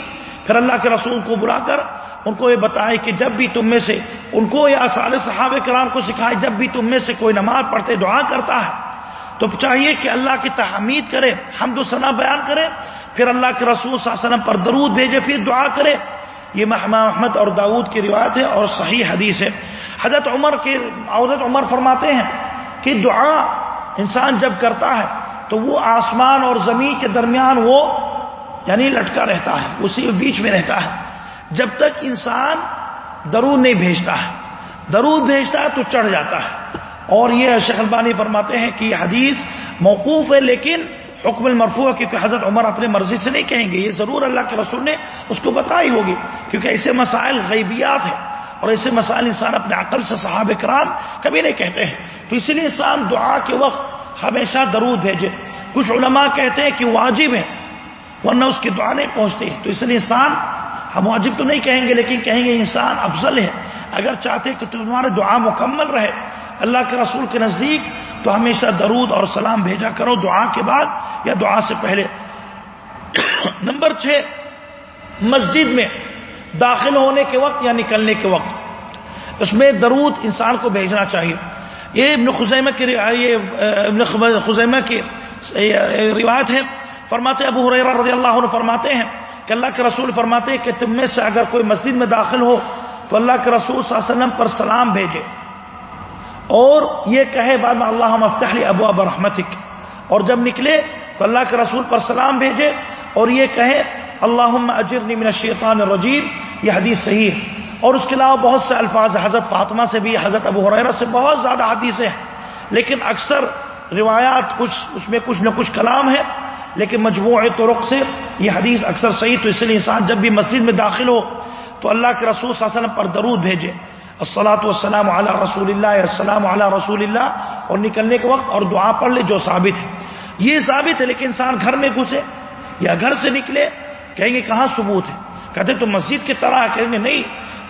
S1: پھر اللہ کے رسول کو بلا کر ان کو یہ بتائے کہ جب بھی تم میں سے ان کو یا سال صحابہ کرام کو سکھائے، جب بھی تم میں سے کوئی نماز پڑھتے، دعا کرتا ہے، تو چاہیے کہ اللہ کی تحمید کرے ہم تو ثنا بیان کرے، پھر اللہ کے رسول صلی اللہ علیہ وسلم پر درود بھیجے، پھر دعا کرے۔ یہ محمد احمد اور داود کی روایت ہے اور صحیح حدیث ہے۔ حضرت عمر کے حضرت عمر فرماتے ہیں کہ دعا انسان جب کرتا ہے تو وہ آسمان اور زمین کے درمیان وہ یعنی لٹکا رہتا ہے اسی بیچ میں رہتا ہے۔ جب تک انسان درود نہیں بھیجتا ہے، درود بھیجتا ہے تو چڑھ جاتا ہے۔ اور یہ شیخ البانی فرماتے ہیں کہ یہ حدیث موقوف ہے، لیکن حکم المرفوع کیونکہ حضرت عمر اپنے مرضی سے نہیں کہیں گے، یہ ضرور اللہ کے رسول نے اس کو بتائی ہوگی، کیونکہ ایسے مسائل غیبیات ہیں اور ایسے مسائل انسان اپنے عقل سے صحاب کرام کبھی نہیں کہتے ہیں۔ تو اسی لیے انسان دعا کے وقت ہمیشہ درود بھیجے۔ کچھ علماء کہتے ہیں کہ واجب ہے، ورنہ اس کی دعا نہیں پہنچتی۔ تو اس لیے انسان، ہم واجب تو نہیں کہیں گے، لیکن کہیں گے انسان افضل ہے۔ اگر چاہتے کہ تمہارا دعا مکمل رہے اللہ کے رسول کے نزدیک، تو ہمیشہ درود اور سلام بھیجا کرو دعا کے بعد یا دعا سے پہلے۔ نمبر چھ، مسجد میں داخل ہونے کے وقت یا نکلنے کے وقت۔ اس میں درود انسان کو بھیجنا چاہیے۔ یہ ابن خزیمہ کی یہ ابن خزیمہ کی روایت ہے۔ فرماتے ابو حریرہ رضی اللہ عنہ فرماتے ہیں کہ اللہ کے رسول فرماتے ہیں کہ تم میں سے اگر کوئی مسجد میں داخل ہو تو اللہ کے رسول صلی اللہ علیہ وسلم پر سلام بھیجے۔ اور یہ کہے، بعد میں اللہ مفتحلی ابو اب رحمتک۔ اور جب نکلے تو اللہ کے رسول پر سلام بھیجے اور یہ کہے اللہ اجرنی من الشیطان الرجیم، یہ حدیث صحیح ہے۔ اور اس کے علاوہ بہت سے الفاظ حضرت فاطمہ سے بھی، حضرت ابو حریرہ سے بہت زیادہ حدیثیں ہیں۔ لیکن اکثر روایات کچھ، اس میں کچھ نہ کچھ کلام ہے، لیکن مجموع طرق سے یہ حدیث اکثر صحیح تو اس لیے انسان جب بھی مسجد میں داخل ہو تو اللہ کے رسول صلی اللہ علیہ وسلم پر درود بھیجے۔ السلاۃ والسلام علی رسول اللہ السلام علی رسول اللہ اور نکلنے کے وقت اور دعا پڑھ لے جو ثابت ہے۔ یہ ثابت ہے لیکن انسان گھر میں گھسے یا گھر سے نکلے، کہیں گے کہاں ثبوت ہے؟ کہتے تو مسجد کی طرح کہیں گے نہیں،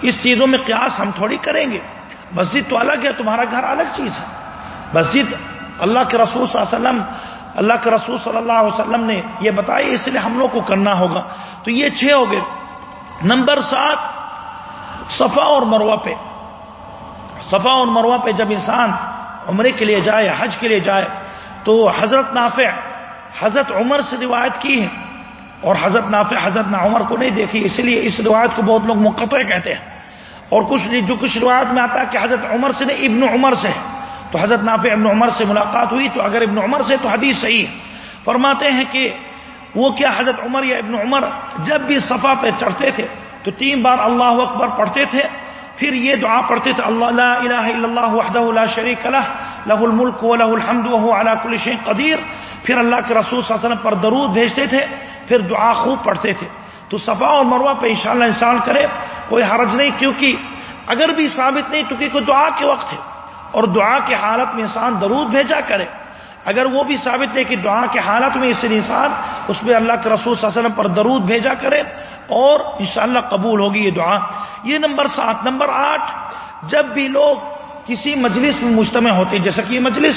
S1: اس چیزوں میں قیاس ہم تھوڑی کریں گے۔ مسجد تو الگ ہے، تمہارا گھر الگ چیز ہے۔ مسجد اللہ کے رسول صلی اللہ علیہ وسلم، اللہ کے رسول صلی اللہ علیہ وسلم نے یہ بتایا، اس لیے ہم لوگ کو کرنا ہوگا۔ تو یہ چھ ہو گئے۔ نمبر سات، صفا اور مروہ پہ۔ صفا اور مروہ پہ جب انسان عمرے کے لیے جائے، حج کے لیے جائے، تو حضرت نافع، حضرت عمر سے روایت کی ہے اور حضرت نافع، حضرت نا عمر کو نہیں دیکھی، اس لیے اس روایت کو بہت لوگ مقطع کہتے ہیں۔ اور کچھ جو کچھ روایت میں آتا ہے کہ حضرت عمر سے نہیں، ابن عمر سے۔ تو حضرت نافع، ابن عمر سے ملاقات ہوئی، تو اگر ابن عمر سے تو حدیث صحیح فرماتے ہیں کہ وہ کیا حضرت عمر یا ابن عمر جب بھی صفا پہ چڑھتے تھے، تو تین بار اللہ اکبر پڑھتے تھے۔ پھر یہ دعا پڑھتے تھے، اللہ لا الہ الا اللہ وحدہ لا شریک لہ لہ الملک و لہ الحمد وهو على كل شيء قدیر۔ پھر اللہ کے رسول صلی اللہ علیہ وسلم پر درود بھیجتے تھے، پھر دعا خوب پڑھتے تھے۔ تو صفا اور مروہ پہ انشاءاللہ انسان کرے، کوئی حرج نہیں، کیونکہ اگر بھی ثابت نہیں تو کوئی دعا کے وقت ہے۔ اور دعا کے حالت میں انسان درود بھیجا کرے۔ اگر وہ بھی ثابت ہے کہ دعا کے حالت میں اس انسان اس میں اللہ کے رسول صلی اللہ علیہ وسلم پر درود بھیجا کرے اور انشاءاللہ قبول ہوگی یہ دعا۔ یہ نمبر سات۔ نمبر آٹھ، جب بھی لوگ کسی مجلس میں مجتمع ہوتے جیسا کہ یہ مجلس،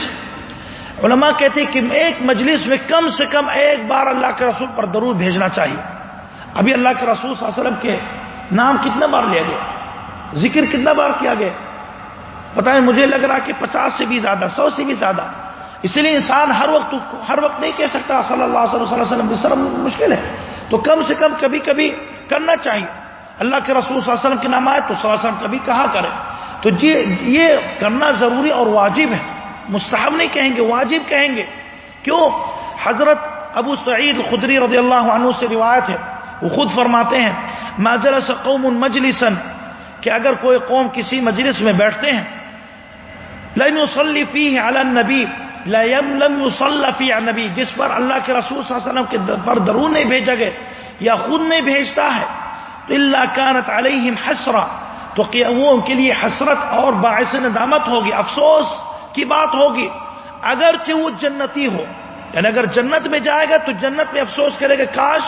S1: علماء کہتے ہیں کہ ایک مجلس میں کم سے کم ایک بار اللہ کے رسول پر درود بھیجنا چاہیے۔ ابھی اللہ کے رسول صلی اللہ علیہ وسلم کے نام کتنا بار لیا گیا؟ ذکر کتنا بار کیا گیا؟ پتہ ہے مجھے لگ رہا کہ پچاس سے بھی زیادہ، سو سے بھی زیادہ۔ اس لیے انسان ہر وقت ہر وقت نہیں کہہ سکتا صلی اللہ علیہ وسلم اس طرح مشکل ہے۔ تو کم سے کم کبھی کبھی کرنا چاہیے۔ اللہ کے رسول صلی اللہ علیہ وسلم کے نام آئے تو صلی اللہ علیہ وسلم کبھی کہا کرے۔ تو یہ کرنا ضروری اور واجب ہے۔ مستحب نہیں کہیں گے، واجب کہیں گے۔ کیوں؟ حضرت ابو سعید خدری رضی اللہ عنہ سے روایت ہے۔ وہ خود فرماتے ہیں ماجرس قوم مجلسن کہ اگر کوئی قوم کسی مجلس میں بیٹھتے ہیں، لن يصلي فيه على النبي لا لم جس پر اللہ کے رسول صلی اللہ علیہ وسلم کے پر درود نہیں بھیجا گئے یا خود نہیں بھیجتا ہے، تو اللہ كانت عليهم حسرا، تو وہ ان کے لیے حسرت اور باعث ندامت ہوگی، افسوس کی بات ہوگی۔ اگرچہ وہ جنتی ہو یعنی اگر جنت میں جائے گا تو جنت میں افسوس کرے گا، کاش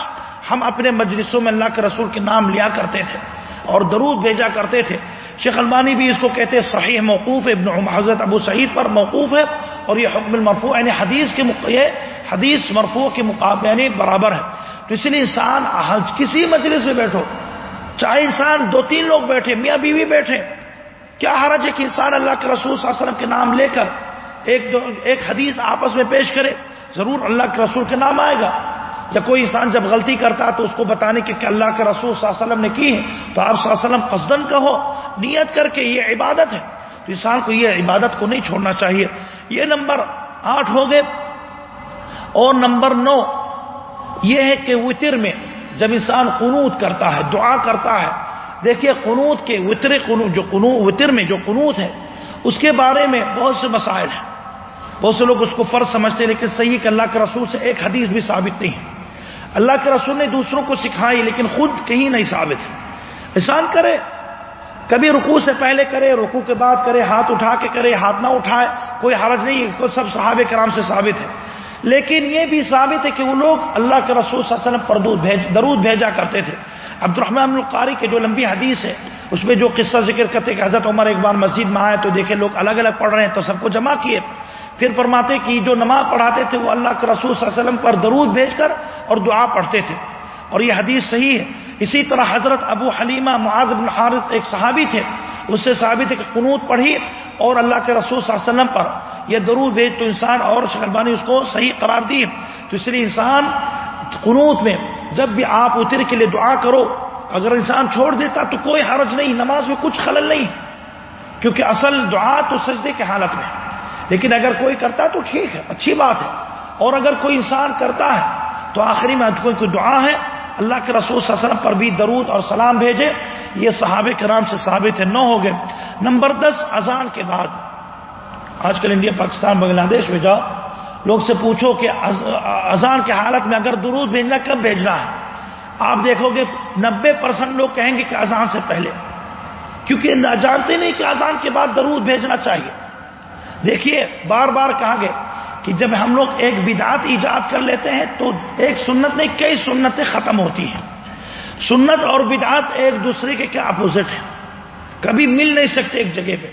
S1: ہم اپنے مجلسوں میں اللہ کے رسول کے نام لیا کرتے تھے اور درود بھیجا کرتے تھے۔ شیخ البانی بھی اس کو کہتے ہیں صحیح موقوف ابن حضرت ابو سعید پر موقوف ہے اور یہ حکم المرفوع یعنی حدیث کے یہ حدیث مرفوع کے مقابلے یعنی برابر ہے۔ تو اس لیے انسان کسی مجلس میں بیٹھو، چاہے انسان دو تین لوگ بیٹھے، میاں بیوی بیٹھے، کیا حرج ہے کہ انسان اللہ کے رسول صلی اللہ علیہ وسلم کے نام لے کر ایک دو، ایک حدیث آپس میں پیش کرے؟ ضرور اللہ کے رسول کے نام آئے گا۔ یا کوئی انسان جب غلطی کرتا ہے تو اس کو بتانے کہ اللہ کے رسول صلی اللہ علیہ وسلم نے کی ہے، تو آپ صلی اللہ علیہ وسلم قصدن کہو، نیت کر کے یہ عبادت ہے۔ تو انسان کو یہ عبادت کو نہیں چھوڑنا چاہیے۔ یہ نمبر آٹھ ہو گئے۔ اور نمبر نو یہ ہے کہ وطر میں جب انسان قنوت کرتا ہے، دعا کرتا ہے، دیکھیے قنوت کے وطر جو وطر میں جو قنوت ہے، اس کے بارے میں بہت سے مسائل ہیں۔ بہت سے لوگ اس کو فرض سمجھتے ہیں، لیکن صحیح کہ اللہ کے رسول سے ایک حدیث بھی ثابت نہیں ہے۔ اللہ کے رسول نے دوسروں کو سکھائی، لیکن خود کہیں نہیں ثابت۔ ہے احسان کرے، کبھی رکوع سے پہلے کرے، رکوع کے بعد کرے، ہاتھ اٹھا کے کرے، ہاتھ نہ اٹھائے، کوئی حرج نہیں سب صحابہ کرام سے ثابت ہے۔ لیکن یہ بھی ثابت ہے کہ وہ لوگ اللہ کے رسول صلی اللہ علیہ وسلم پر بھیج، درود بھیجا کرتے تھے۔ عبد الرحمن القاری کے جو لمبی حدیث ہے، اس میں جو قصہ ذکر کرتے کہ حضرت عمر ایک بار مسجد میں آئے تو دیکھے لوگ الگ الگ پڑھ رہے ہیں، تو سب کو جمع کیے۔ پھر فرماتے کہ جو نماز پڑھاتے تھے وہ اللہ کے رسول صلی اللہ علیہ وسلم پر درود بھیج کر اور دعا پڑھتے تھے۔ اور یہ حدیث صحیح ہے۔ اسی طرح حضرت ابو حلیمہ معاذ بن حارث ایک صحابی تھے۔ اس سے ثابت ہے کہ قنوت پڑھی اور اللہ کے رسول صلی اللہ علیہ وسلم پر یہ درود بھیج تو انسان اور شہربانی اس کو صحیح قرار دی۔ تو اس لیے انسان قنوت میں جب بھی آپ اتر کے لیے دعا کرو، اگر انسان چھوڑ دیتا تو کوئی حرج نہیں، نماز میں کچھ خلل نہیں۔ کیونکہ اصل دعا تو سجدے کی حالت میں۔ لیکن اگر کوئی کرتا تو ٹھیک ہے، اچھی بات ہے۔ اور اگر کوئی انسان کرتا ہے تو آخری میں کوئی کوئی دعا ہے۔ اللہ کے رسول صلی اللہ علیہ وسلم پر بھی درود اور سلام بھیجے۔ یہ صحابہ کرام سے ثابت ہے نہ ہو گئے۔ نمبر دس، اذان کے بعد۔ آج کل انڈیا، پاکستان، بنگلہ دیش میں جاؤ۔ لوگ سے پوچھو کہ اذان کی حالت میں اگر درود بھیجنا کب بھیجنا ہے؟ آپ دیکھو گے نبے پرسنٹ لوگ کہیں گے کہ اذان سے پہلے۔ کیونکہ جانتے نہیں کہ اذان کے بعد درود بھیجنا چاہیے۔ دیکھیے، بار بار کہا گیا کہ جب ہم لوگ ایک بدعت ایجاد کر لیتے ہیں تو ایک سنت نہیں، کئی سنتیں ختم ہوتی ہیں۔ سنت اور بدعت ایک دوسرے کے کیا اپوزٹ ہے کبھی مل نہیں سکتے ایک جگہ پہ۔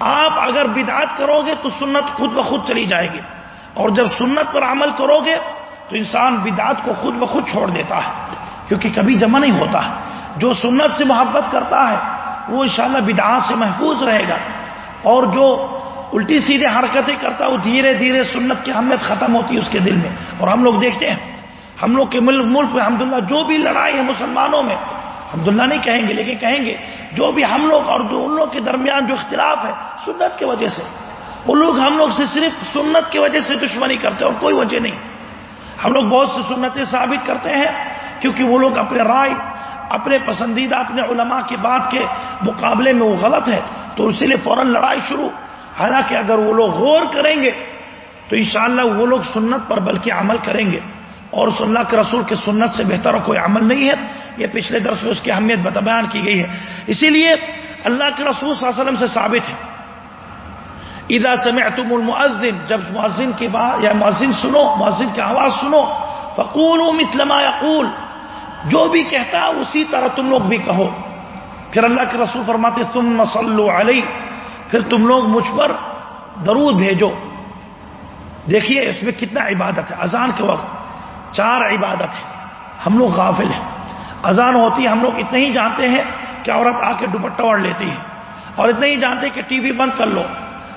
S1: آپ اگر بدعت کرو گے تو سنت خود بخود چلی جائے گی۔ اور جب سنت پر عمل کرو گے تو انسان بدعت کو خود بخود چھوڑ دیتا ہے۔ کیونکہ کبھی جمع نہیں ہوتا ہے۔ جو سنت سے محبت کرتا ہے، وہ انشاءاللہ بدعات سے محفوظ رہے گا۔ اور جو الٹی سیدھے حرکتیں کرتا وہ دھیرے دھیرے سنت کی اہمیت ختم ہوتی ہے اس کے دل میں۔ اور ہم لوگ دیکھتے ہیں، ہم لوگ کے ملک ملک میں الحمد جو بھی لڑائی ہے مسلمانوں میں الحمد نہیں کہیں گے، لیکن کہیں گے، جو بھی ہم لوگ اور ان لوگ کے درمیان جو اختلاف ہے سنت کی وجہ سے، وہ لوگ ہم لوگ سے صرف سنت کی وجہ سے دشمنی کرتے ہیں اور کوئی وجہ نہیں۔ ہم لوگ بہت سی سنتیں ثابت کرتے ہیں، کیونکہ وہ لوگ اپنے رائے، اپنے پسندیدہ، اپنے علماء کی بات کے مقابلے میں وہ غلط ہے تو اسی لیے فوراً لڑائی شروع حالانکہ اگر وہ لوگ غور کریں گے تو انشاءاللہ وہ لوگ سنت پر بلکہ عمل کریں گے اور اللہ کے رسول کی سنت سے بہتر کوئی عمل نہیں ہے یہ پچھلے درس میں اس کی اہمیت بیان کی گئی ہے اسی لیے اللہ کے رسول صلی اللہ علیہ وسلم سے ثابت ہے۔ ادا سمعتم المؤذن، جب مؤذن کی بات یا مؤذن سنو، مؤذن کی آواز سنو فقول مثل ما یقول، جو بھی کہتا اسی طرح تم لوگ بھی کہو۔ پھر اللہ کے رسول فرماتے تم مسلو علی پھر تم لوگ مجھ پر درود بھیجو۔ دیکھیے اس میں کتنا عبادت ہے۔ اذان کے وقت چار عبادت ہے ہم لوگ غافل ہیں۔ اذان ہوتی ہے، ہم لوگ اتنے ہی جانتے ہیں کہ عورت آ کے دوپٹہ اوڑھ لیتی ہے۔ اور اتنے ہی جانتے ہیں کہ ٹی وی بند کر لو۔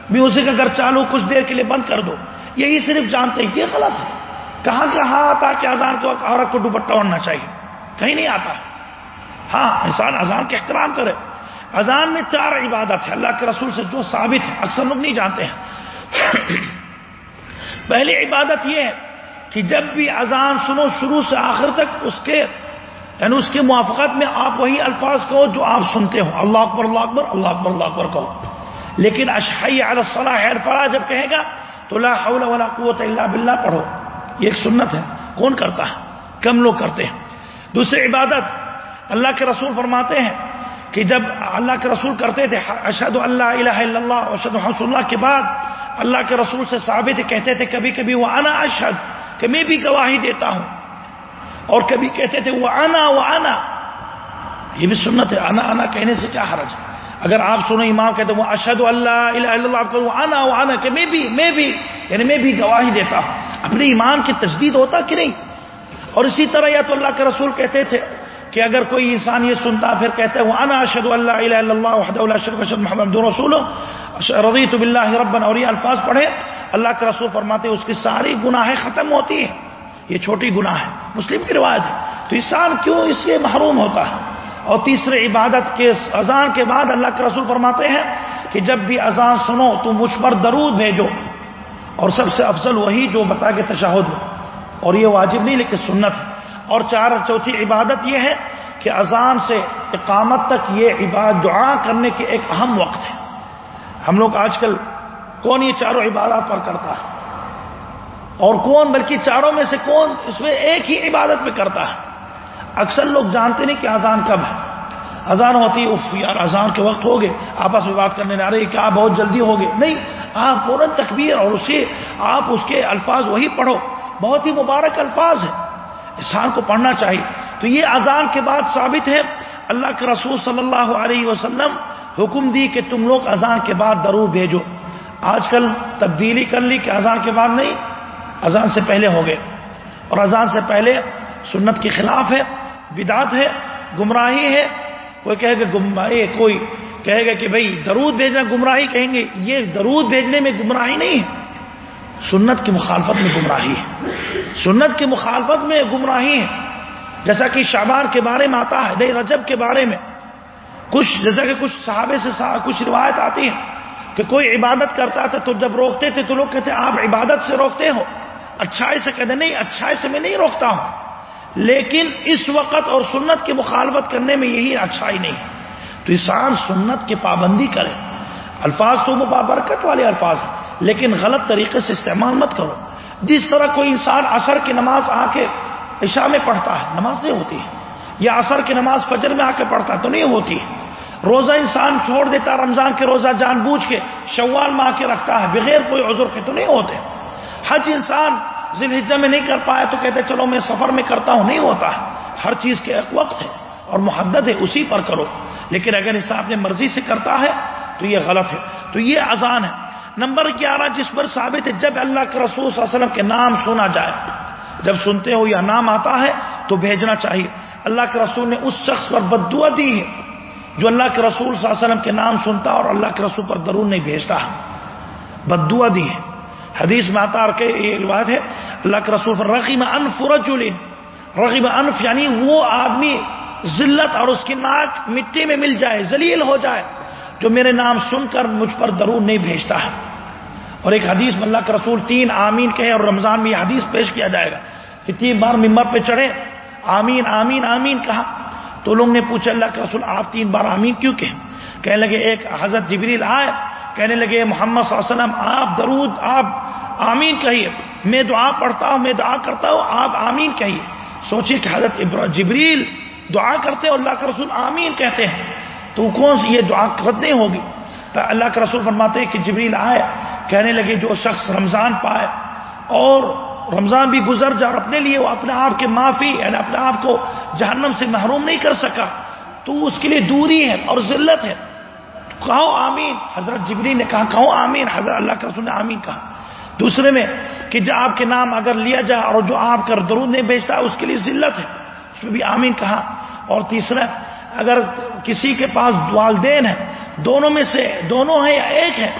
S1: میوزک اگر چالو کچھ دیر کے لیے بند کر دو۔ یہی صرف جانتے ہیں، یہ غلط ہے۔ کہاں کہاں آتا کہ اذان کے وقت عورت کو دوپٹہ اوڑھنا چاہیے؟ کہیں نہیں آتا۔ ہاں انسان اذان کے احترام کرے۔ اذان میں چار عبادت ہے۔ اللہ کے رسول سے جو ثابت ہے، اکثر لوگ نہیں جانتے ہیں۔ پہلی عبادت یہ ہے کہ جب بھی اذان سنو شروع سے آخر تک، اس کے یعنی اس کے موافقت میں آپ وہی الفاظ کہو جو آپ سنتے ہو اللہ اکبر اللہ اکبر اللہ اکبر اللہ اکبر کہو۔ لیکن اشحی الصلاح فلاح جب کہے گا تو لا حول ولا قوت الا باللہ پڑھو۔ یہ ایک سنت ہے۔ کون کرتا ہے؟ کم لوگ کرتے ہیں۔ دوسری عبادت، اللہ کے رسول فرماتے ہیں کہ جب اللہ کے رسول کرتے تھے اشد اللہ الہ الا اللہ اشد حسن اللہ کے بعد اللہ کے رسول سے ثابت کہتے تھے، کبھی کبھی وہ آنا اشد کہ میں بھی گواہی دیتا ہوں۔ اور کبھی کہتے تھے، وہ آنا وہ آنا یہ بھی سنت ہے آنا آنا کہنے سے کیا حرج ہے؟ اگر آپ سنو امام کہتے وہ اشد اللہ الہ الا اللہ وہ آنا وہ آنا کہ میں بھی میں بھی یعنی میں بھی گواہی دیتا ہوں۔ اپنے ایمان کی تجدید ہوتا کہ نہیں؟ اور اسی طرح یا تو اللہ کے رسول کہتے تھے کہ اگر کوئی انسان یہ سنتا پھر کہتے ہیں وہ انا اشد اللہ الہ الا اللہ وحد اللہ شرک اشد محمد رسول رضیت باللہ ربن اور یہ الفاظ پڑھے اللہ کے رسول فرماتے ہیں، اس کی ساری گناہیں ختم ہوتی ہیں۔ یہ چھوٹی گناہ ہے، مسلم کی رواج ہے۔ تو انسان کیوں اس سے محروم ہوتا ہے؟ اور تیسرے، عبادت کے اذان کے بعد اللہ کے رسول فرماتے ہیں کہ جب بھی اذان سنو تو مجھ پر درود بھیجو۔ اور سب سے افضل وہی جو بتا کے تشاہد میں اور یہ واجب نہیں لیکن سنت ہے۔ اور چار، چوتھی عبادت یہ ہے کہ اذان سے اقامت تک یہ عبادت دعا کرنے کے ایک اہم وقت ہے۔ ہم لوگ آج کل کون یہ چاروں عبادات پر کرتا ہے؟ اور کون بلکہ چاروں میں سے کون اس میں ایک ہی عبادت میں کرتا ہے؟ اکثر لوگ جانتے نہیں کہ اذان کب ہے۔ اذان ہوتی اف یار، اذان کے وقت ہو گئے آپس میں بات کرنے آ رہی کہ آپ بہت جلدی ہو گئے نہیں، آپ فوراً تکبیر اور اسے آپ اس کے الفاظ وہی پڑھو۔ بہت ہی مبارک الفاظ ہے انسان کو پڑھنا چاہیے۔ تو یہ اذان کے بعد ثابت ہے، اللہ کے رسول صلی اللہ علیہ وسلم حکم دی کہ تم لوگ اذان کے بعد درو بھیجو۔ آج کل تبدیلی کر لی کہ اذان کے بعد نہیں، اذان سے پہلے ہو گئے۔ اور اذان سے پہلے سنت کے خلاف ہے، بدعت ہے، گمراہی ہے۔ کوئی کہے گا گمراہی کوئی کہے گا کہ بھائی درود بھیجنا گمراہی کہیں گے، یہ درود بھیجنے میں گمراہی نہیں ہے۔ سنت کی مخالفت میں گمراہی ہے۔ سنت کی مخالفت میں گمراہی ہے۔ جیسا کہ شابان کے بارے میں آتا ہے، نہیں، رجب کے بارے میں۔ کچھ، جیسا کہ کچھ صحابے سے کچھ روایت آتی ہے کہ کوئی عبادت کرتا تھا تو جب روکتے تھے تو لوگ کہتے آپ عبادت سے روکتے ہو۔ اچھائی سے کہتے نہیں، اچھائی سے میں نہیں روکتا ہوں۔ لیکن اس وقت اور سنت کی مخالفت کرنے میں یہی اچھائی نہیں ہے۔ تو انسان سنت کی پابندی کرے۔ الفاظ تو وہ بابرکت والے الفاظ ہیں۔ لیکن غلط طریقے سے استعمال مت کرو۔ جس طرح کوئی انسان اثر کی نماز آ کے عشاء میں پڑھتا ہے، نماز نہیں ہوتی۔ یا اثر کی نماز فجر میں آ کے پڑھتا تو نہیں ہوتی۔ روزہ انسان چھوڑ دیتا رمضان کے روزہ جان بوجھ کے شوال میں آ کے رکھتا ہے، بغیر کوئی عذر کے تو نہیں ہوتے۔ حج انسان ذیل میں نہیں کر پائے تو کہتے چلو میں سفر میں کرتا ہوں، نہیں ہوتا۔ ہے ہر چیز کے ایک وقت ہے اور محدت ہے، اسی پر کرو۔ لیکن اگر انسان اپنے مرضی سے کرتا ہے تو یہ غلط ہے۔ تو یہ اذان ہے۔ نمبر گیارہ جس پر ثابت ہے، جب اللہ کے رسول صلی اللہ علیہ وسلم کے نام سنا جائے، جب سنتے ہو یا نام آتا ہے تو بھیجنا چاہیے۔ اللہ کے رسول نے اس شخص پر بدعا دی ہے جو اللہ کے رسول صلی اللہ علیہ وسلم کے نام سنتا اور اللہ کے رسول پر درون نہیں بھیجتا۔ بدعا دی ہے۔ حدیث میں آتا کے یہ روایت ہے، اللہ کے رسول پر رقیم انف رجل رقیب انف یعنی وہ آدمی ذلت اور اس کی ناک مٹی میں مل جائے، ذلیل ہو جائے۔ جو میرے نام سن کر مجھ پر درون نہیں بھیجتا ہے۔ اور ایک حدیث میں اللہ کے رسول تین آمین کہے اور رمضان میں یہ حدیث پیش کیا جائے گا کہ تین بار ممبر پہ چڑھے۔ آمین آمین آمین کہا۔ تو لوگ نے پوچھا، اللہ کے رسول آپ تین بار آمین کیوں کہ کہنے لگے، ایک حضرت جبریل آئے۔ کہنے لگے، محمد صلی اللہ علیہ وسلم، آپ درود، آپ آمین کہیے۔ میں دعا پڑھتا ہوں، میں دعا کرتا ہوں، آپ آمین کہیے۔ سوچیے کہ حضرت جبریل دعا کرتے ہیں اللہ کے رسول آمین کہتے ہیں۔ تو کون سی یہ دعا رد نہیں ہوگی اللہ کے رسول فرماتے ہیں کہ جبریل آئے، کہنے لگے جو شخص رمضان پائے، اور رمضان بھی گزر جا اور اپنے لیے وہ اپنے آپ کے معافی یعنی اپنے آپ کو جہنم سے محروم نہیں کر سکا۔ تو اس کے لیے دوری ہے اور ذلت ہے۔ کہو آمین۔ حضرت جبری نے کہا، کہو آمین۔ حضرت اللہ کے رسول نے آمین کہا۔ دوسرے میں کہ جو آپ کے نام اگر لیا جائے اور جو آپ کا درود نہیں بھیجتا اس کے لیے ذلت ہے۔ اس میں بھی آمین کہا۔ اور تیسرا اگر کسی کے پاس والدین ہیں، دونوں میں سے دونوں ہیں یا ایک ہے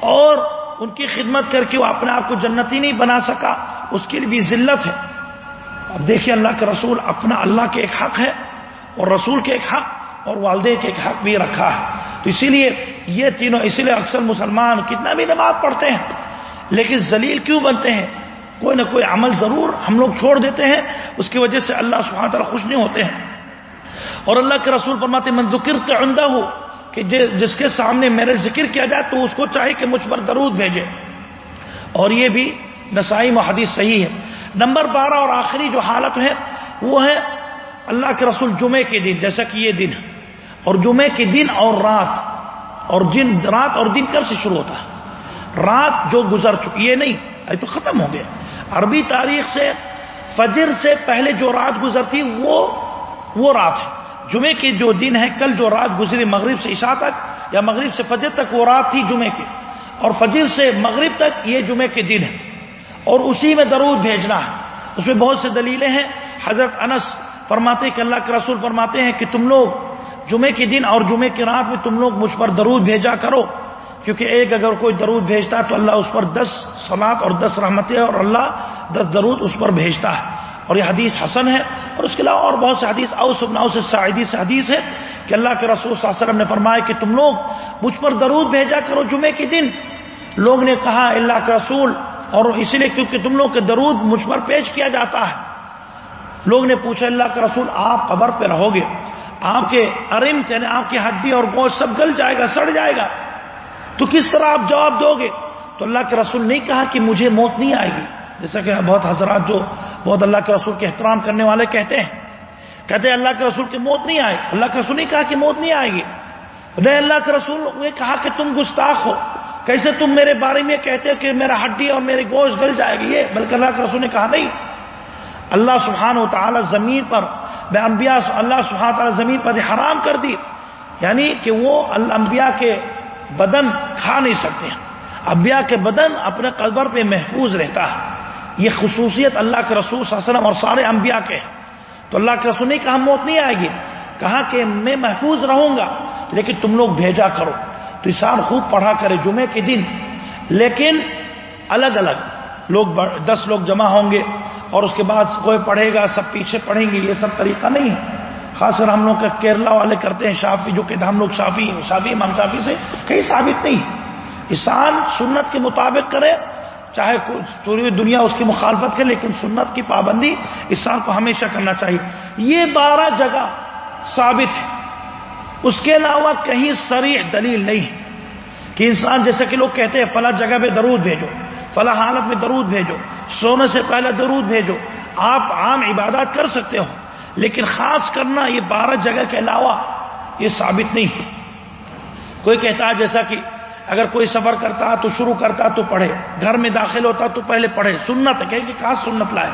S1: اور ان کی خدمت کر کے وہ اپنے آپ کو جنتی نہیں بنا سکا، اس کے لیے بھی ذلت ہے۔ اب دیکھیے اللہ کے رسول اپنا اللہ کے ایک حق ہے، اور رسول کے ایک حق، اور والدین کے ایک حق بھی رکھا ہے۔ تو اسی لیے یہ تینوں، اسی لیے اکثر مسلمان کتنا بھی نماز پڑھتے ہیں، لیکن ذلیل کیوں بنتے ہیں؟ کوئی نہ کوئی عمل ضرور ہم لوگ چھوڑ دیتے ہیں، اس کی وجہ سے اللہ سبحانہ تعالیٰ خوش نہیں ہوتے ہیں۔ اور اللہ کے رسول فرماتے من ذکر کے عندہ ہو کہ جس کے سامنے میرے ذکر کیا جائے تو اس کو چاہے کہ مجھ پر درود بھیجے۔ اور یہ بھی نسائی محدث صحیح ہے۔ نمبر بارہ اور آخری جو حالت ہے، وہ ہے اللہ کے رسول جمعے کے دن، جیسا کہ یہ دن اور جمعے کے دن اور رات، اور جن رات اور دن کب سے شروع ہوتا ہے؟ رات جو گزر چکی، یہ نہیں ابھی تو ختم ہو گیا۔ عربی تاریخ سے، فجر سے پہلے جو رات گزرتی، وہ وہ رات ہے۔ جمعے کے جو دن ہے کل جو رات گزری مغرب سے عشاء تک یا مغرب سے فجر تک، وہ رات تھی جمعے کی اور فجر سے مغرب تک یہ جمعے کے دن ہے اور اسی میں درود بھیجنا ہے۔ اس میں بہت سے دلیلیں ہیں۔ حضرت انس فرماتے کہ اللہ کے رسول فرماتے ہیں کہ تم لوگ جمعے کے دن اور جمعے کی رات میں تم لوگ مجھ پر درود بھیجا کرو۔ کیونکہ ایک اگر کوئی درود بھیجتا ہے تو اللہ اس پر دس سلاد اور دس رحمتیں اور اللہ دس درود اس پر بھیجتا ہے۔ اور یہ حدیث حسن ہے اور اس کے علاوہ اور بہت سے حدیث اوسبنا سے سعیدی سے حدیث ہے کہ اللہ کے رسول صلی اللہ علیہ وسلم نے فرمایا کہ تم لوگ مجھ پر درود بھیجا کرو جمعے کے دن۔ لوگ نے کہا اللہ کے رسول، اور اسی لیے کیونکہ تم لوگ کے درود مجھ پر پیش کیا جاتا ہے۔ لوگ نے پوچھا اللہ کے رسول، آپ قبر پہ رہو گے؟ آپ کے ارم یعنی آپ کی ہڈی اور گوشت سب گل جائے گا، سڑ جائے گا۔ تو کس طرح آپ جواب دو گے؟ تو اللہ کے رسول نہیں کہا کہ مجھے موت نہیں آئے گی۔ جیسا کہ بہت حضرات جو بہت اللہ کے رسول کے احترام کرنے والے کہتے ہیں کہتے ہیں اللہ کے رسول کی موت نہیں آئے، اللہ کے رسول نے کہا کہ موت نہیں آئے گی۔ نہیں اللہ کے رسول نے کہا کہ تم گستاخ ہو۔ کیسے تم میرے بارے میں کہتے ہو کہ میرا ہڈی اور میرے گوشت گل جائے گی؟ یہ بلکہ اللہ کے رسول نے کہا نہیں۔ اللہ سبحانہ و تعالی زمین پر بے انبیاء اللہ سبحانہ تعالی زمین پر حرام کر دی۔ یعنی کہ وہ انبیاء کے بدن کھا نہیں سکتے۔ انبیاء کے بدن اپنے قبر پہ محفوظ رہتا ہے۔ یہ خصوصیت اللہ کے رسول صلی اللہ علیہ وسلم اور سارے انبیاء کے ہیں۔ تو اللہ کے رسول نے کہا موت نہیں آئے گی۔ کہا کہ میں محفوظ رہوں گا، لیکن تم لوگ بھیجا کرو۔ تو انسان خوب پڑھا کرے جمعے کے دن۔ لیکن الگ الگ لوگ دس لوگ جمع ہوں گے اور اس کے بعد کوئی پڑھے گا، سب پیچھے پڑھیں گے۔ یہ سب طریقہ نہیں ہے۔ خاص کر ہم لوگ کا کیرلا والے کرتے ہیں، شافی، جو کہ ہم لوگ شافی شافی امام شافی سے کہیں ثابت نہیں۔ انسان سنت کے مطابق کرے چاہے پوری دنیا اس کی مخالفت کرے، لیکن سنت کی پابندی انسان کو ہمیشہ کرنا چاہیے۔ یہ بارہ جگہ ثابت ہے اس کے علاوہ کہیں سریح دلیل نہیں کہ انسان جیسے کہ لوگ کہتے ہیں، فلاں جگہ پہ درود بھیجو، فلاں حالت میں درود بھیجو، سونے سے پہلے درود بھیجو۔ آپ عام عبادات کر سکتے ہو، لیکن خاص کرنا یہ بارہ جگہ کے علاوہ یہ ثابت نہیں ہے۔ کوئی کہتا ہے جیسا کہ اگر کوئی سفر کرتا تو شروع کرتا تو پڑھے۔ گھر میں داخل ہوتا تو پہلے پڑھے۔ سنت ہے کہ خاص سنت لائے۔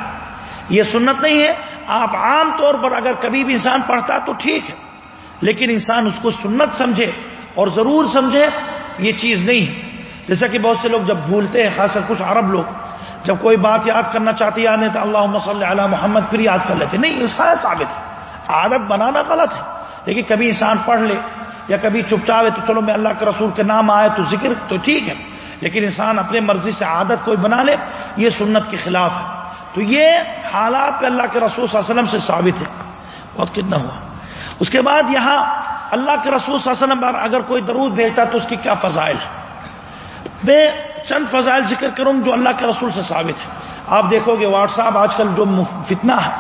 S1: یہ سنت نہیں ہے۔ آپ عام طور پر اگر کبھی بھی انسان پڑھتا تو ٹھیک ہے، لیکن انسان اس کو سنت سمجھے اور ضرور سمجھے، یہ چیز نہیں ہے۔ جیسا کہ بہت سے لوگ جب بھولتے ہیں، خاص کر کچھ عرب لوگ، جب کوئی بات یاد کرنا چاہتی یعنی ہے تو اللہ صلی علی محمد، پھر یاد کر لیتے نہیں، اس کا ثابت ہے۔ عادت بنانا غلط ہے۔ لیکن کبھی انسان پڑھ لے یا کبھی چپچاوے تو چلو میں اللہ کے رسول کے نام آئے تو ذکر تو ٹھیک ہے۔ لیکن انسان اپنے مرضی سے عادت کوئی بنا لے، یہ سنت کے خلاف ہے۔ تو یہ حالات پہ اللہ کے رسول صلی اللہ علیہ وسلم سے ثابت ہے۔ بہت کتنا ہوا؟ اس کے بعد یہاں اللہ کے رسول صلی اللہ علیہ وسلم اگر کوئی درود بھیجتا تو اس کی کیا فضائل؟ ہے میں چند فضائل ذکر کروں جو اللہ کے رسول سے ثابت ہے آپ دیکھو گے واٹس ایپ آج کل جو فتنہ ہے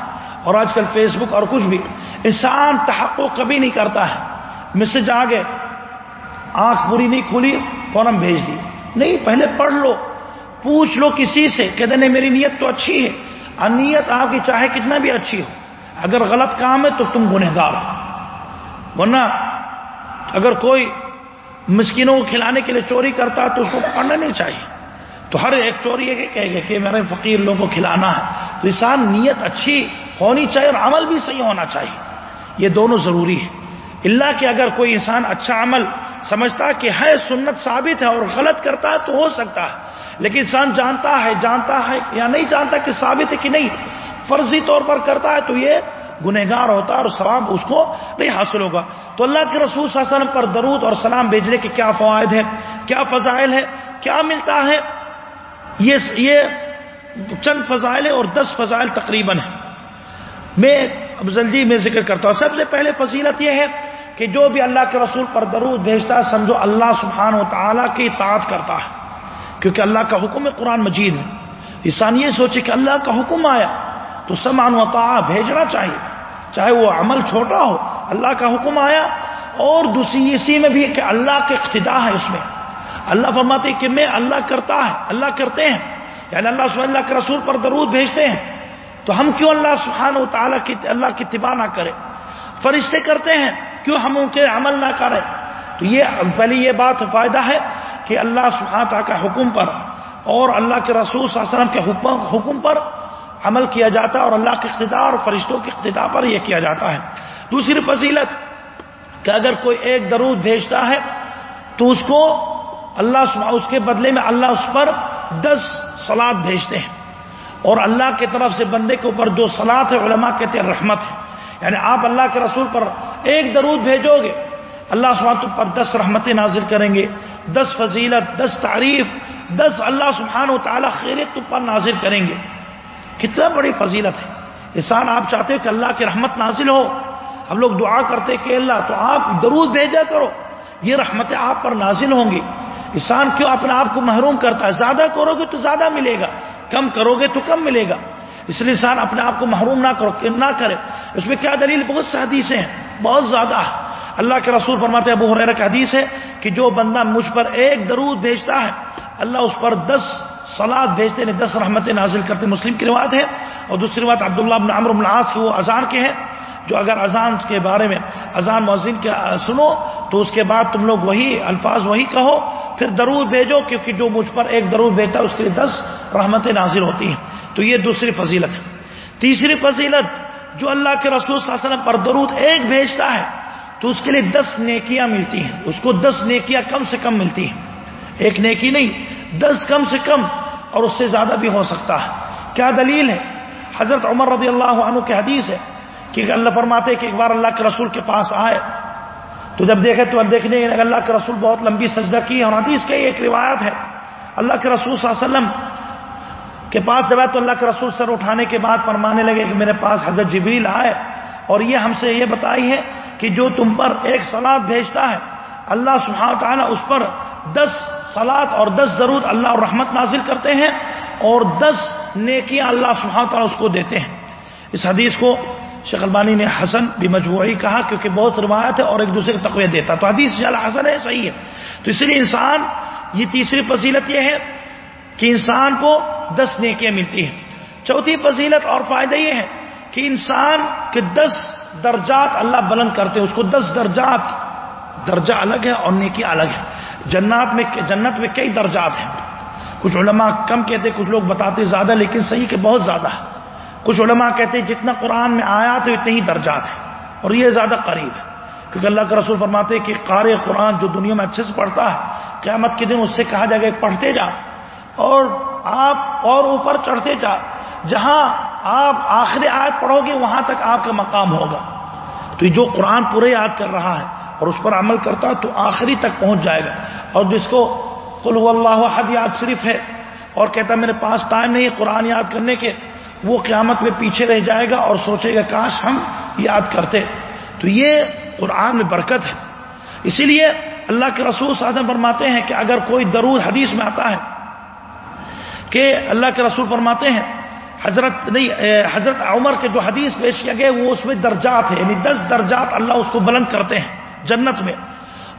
S1: اور آج کل فیس بک اور کچھ بھی انسان تحقق کبھی نہیں کرتا ہے۔ میسج آ گئے آنکھ بری نہیں کھلی، فوراً بھیج دی۔ نہیں، پہلے پڑھ لو۔ پوچھ لو کسی سے، کہتے نہیں، میری نیت تو اچھی ہے۔ نیت آپ کی چاہے کتنا بھی اچھی ہو۔ اگر غلط کام ہے تو تم گنہگار ہو۔ ورنہ اگر کوئی مسکینوں کو کھلانے کے لیے چوری کرتا ہے تو اس کو پکڑنا نہیں چاہیے۔ تو ہر ایک چوری یہ کہے گا کہ میرے فقیر لوگوں کو کھلانا ہے۔ تو انسان نیت اچھی ہونی چاہیے اور عمل بھی صحیح ہونا چاہیے۔ یہ دونوں ضروری ہے۔ اللہ کہ اگر کوئی انسان اچھا عمل سمجھتا کہ ہے، سنت ثابت ہے اور غلط کرتا ہے تو ہو سکتا ہے۔ لیکن انسان جانتا ہے جانتا ہے یا نہیں جانتا کہ ثابت ہے کہ نہیں، فرضی طور پر کرتا ہے تو یہ گنہگار ہوتا ہے اور ثواب اس کو نہیں حاصل ہوگا۔ تو اللہ کے رسول صلی اللہ علیہ وسلم پر درود اور سلام بھیجنے کے کیا فوائد ہیں، کیا فضائل ہے کیا ملتا ہے؟ یہ چند فضائل اور دس فضائل تقریباً ہیں۔ میں اب جلدی میں ذکر کرتا ہوں۔ سب سے پہلے فضیلت یہ ہے کہ جو بھی اللہ کے رسول پر درود بھیجتا ہے، سمجھو اللہ سبحان و تعالیٰ کی اطاعت کرتا ہے۔ کیونکہ اللہ کا حکم ہے قرآن مجید ہے۔ انسان یہ سوچے کہ اللہ کا حکم آیا، تو سمان و تعا بھیجنا چاہیے۔ چاہے وہ عمل چھوٹا ہو، اللہ کا حکم آیا۔ اور دوسری اسی میں بھی کہ اللہ کے اقتدا ہے اس میں۔ اللہ فرماتے کہ میں اللہ کرتا ہے، اللہ کرتے ہیں۔ یعنی اللہ سب اللہ کے رسول پر درود بھیجتے ہیں۔ تو ہم کیوں اللہ سبحان و تعالیٰ کی اللہ کی اتباع نہ کریں فرشتے کرتے ہیں، کیوں ہم ان کے عمل نہ کریں؟ تو یہ پہلی یہ بات فائدہ ہے کہ اللہ سبحانہ تعالیٰ کے حکم پر اور اللہ کے رسول صلی اللہ علیہ وسلم کے حکم پر عمل کیا جاتا ہے اور اللہ کے اقتدار اور فرشتوں کے اقتدار پر یہ کیا جاتا ہے۔ دوسری فضیلت کہ اگر کوئی ایک درود بھیجتا ہے تو اس کو اللہ اس کے بدلے میں اللہ اس پر دس سلاد بھیجتے ہیں۔ اور اللہ کی طرف سے بندے کے اوپر جو سلاد ہے، علماء کہتے ہیں رحمت ہے۔ یعنی آپ اللہ کے رسول پر ایک درود بھیجو گے، اللہ سبحانہ پر دس رحمتیں نازل کریں گے۔ دس فضیلت، دس تعریف، دس اللہ سبحانہ و تعالیٰ خیریت پر نازل کریں گے۔ کتنا بڑی فضیلت ہے۔ انسان، آپ چاہتے کہ اللہ کی رحمت نازل ہو۔ ہم لوگ دعا کرتے کہ اللہ تو آپ درود بھیجا کرو۔ یہ رحمتیں آپ پر نازل ہوں گی۔ انسان کیوں اپنے آپ کو محروم کرتا ہے؟ زیادہ کرو گے تو زیادہ ملے گا۔ کم کرو گے تو کم ملے گا۔ اس لیے انسان اپنے آپ کو محروم نہ کرو نہ کرے۔ اس میں کیا دلیل؟ بہت سے حدیثیں ہیں، بہت زیادہ۔ اللہ کے رسول فرماتے ابو حریر کا حدیث ہے کہ جو بندہ مجھ پر ایک درود بھیجتا ہے، اللہ اس پر دس سلاد بھیجتے ہیں، دس رحمتیں نازل کرتے مسلم کی روایت ہے، اور دوسری بات عبداللہ بن عمر بن عاص کی، وہ اذان کے ہیں۔ جو اگر اذان کے بارے میں، اذان مؤذن کے سنو، تو اس کے بعد تم لوگ وہی الفاظ وہی کہو، پھر درود بھیجو، کیونکہ جو مجھ پر ایک درود بھیجتا ہے، اس کے لیے دس رحمتیں نازل ہوتی ہیں۔ تو یہ دوسری فضیلت ہے۔ تیسری فضیلت جو اللہ کے رسول صلی اللہ علیہ وسلم پر درود ایک بھیجتا ہے، تو اس کے لیے دس نیکیاں ملتی ہیں۔ اس کو دس نیکیاں کم سے کم ملتی ہیں۔ ایک نیکی نہیں، دس کم سے کم اور اس سے زیادہ بھی ہو سکتا ہے۔ کیا دلیل ہے؟ حضرت عمر رضی اللہ عنہ کے حدیث ہے کہ اللہ فرماتے کہ ایک بار اللہ کے رسول کے پاس آئے، تو جب دیکھے تو دیکھنے اللہ کے رسول بہت لمبی سجدہ کی اور حدیث کی ایک روایت ہے، اللہ کے رسول صلی اللہ علیہ وسلم کے پاس جب تو اللہ کے رسول سر اٹھانے کے بعد فرمانے لگے کہ میرے پاس حضرت جبریل آئے اور یہ ہم سے یہ بتائی ہے کہ جو تم پر ایک سلاد بھیجتا ہے، اللہ سبحانہ تعالیٰ اس پر دس سلاد اور دس درود اللہ اور رحمت نازل کرتے ہیں اور دس نیکیاں اللہ سبحانہ تعالیٰ اس کو دیتے ہیں۔ اس حدیث کو شیخ البانی نے حسن بھی مجموعی کہا کیونکہ بہت روایت ہے اور ایک دوسرے کو تقویت دیتا تو حدیث حسن ہے، صحیح ہے۔ تو اس لیے انسان، یہ تیسری فضیلت یہ ہے کہ انسان کو دس نیکیاں ملتی ہیں۔ چوتھی فضیلت اور فائدہ یہ ہے کہ انسان کے دس درجات اللہ بلند کرتے ہیں، اس کو دس درجات، درجہ الگ ہے اور نیکی الگ ہے۔ جنات میں، جنت میں کئی درجات ہیں۔ کچھ علماء کم کہتے کچھ لوگ بتاتے زیادہ، لیکن صحیح کہ بہت زیادہ ہے۔ کچھ علماء کہتے جتنا قرآن میں آیا تو اتنے ہی درجات ہیں۔ اور یہ زیادہ قریب ہے۔ کیونکہ اللہ کا رسول فرماتے کہ قار قرآن جو دنیا میں اچھے سے پڑھتا ہے، قیامت کے دن اس سے کہا جائے گا کہ پڑھتے جا۔ اور آپ اور اوپر چڑھتے جا۔ جہاں آپ آخری آیت پڑھو گے، وہاں تک آپ کا مقام ہوگا۔ تو جو قرآن پورے یاد کر رہا ہے اور اس پر عمل کرتا تو آخری تک پہنچ جائے گا۔ اور جس کو کل اللہ حد یاد صرف ہے اور کہتا میرے پاس ٹائم نہیں قرآن یاد کرنے کے، وہ قیامت میں پیچھے رہ جائے گا اور سوچے گا، کاش ہم یاد کرتے۔ تو یہ قرآن میں برکت ہے۔ اسی لیے اللہ کے رسول سازن فرماتے ہیں کہ اگر کوئی درود حدیث میں آتا ہے کہ اللہ کے رسول فرماتے ہیں، حضرت نہیں حضرت عمر کے جو حدیث پیش کیا گیا، وہ اس میں درجات ہے یعنی دس درجات اللہ اس کو بلند کرتے ہیں جنت میں۔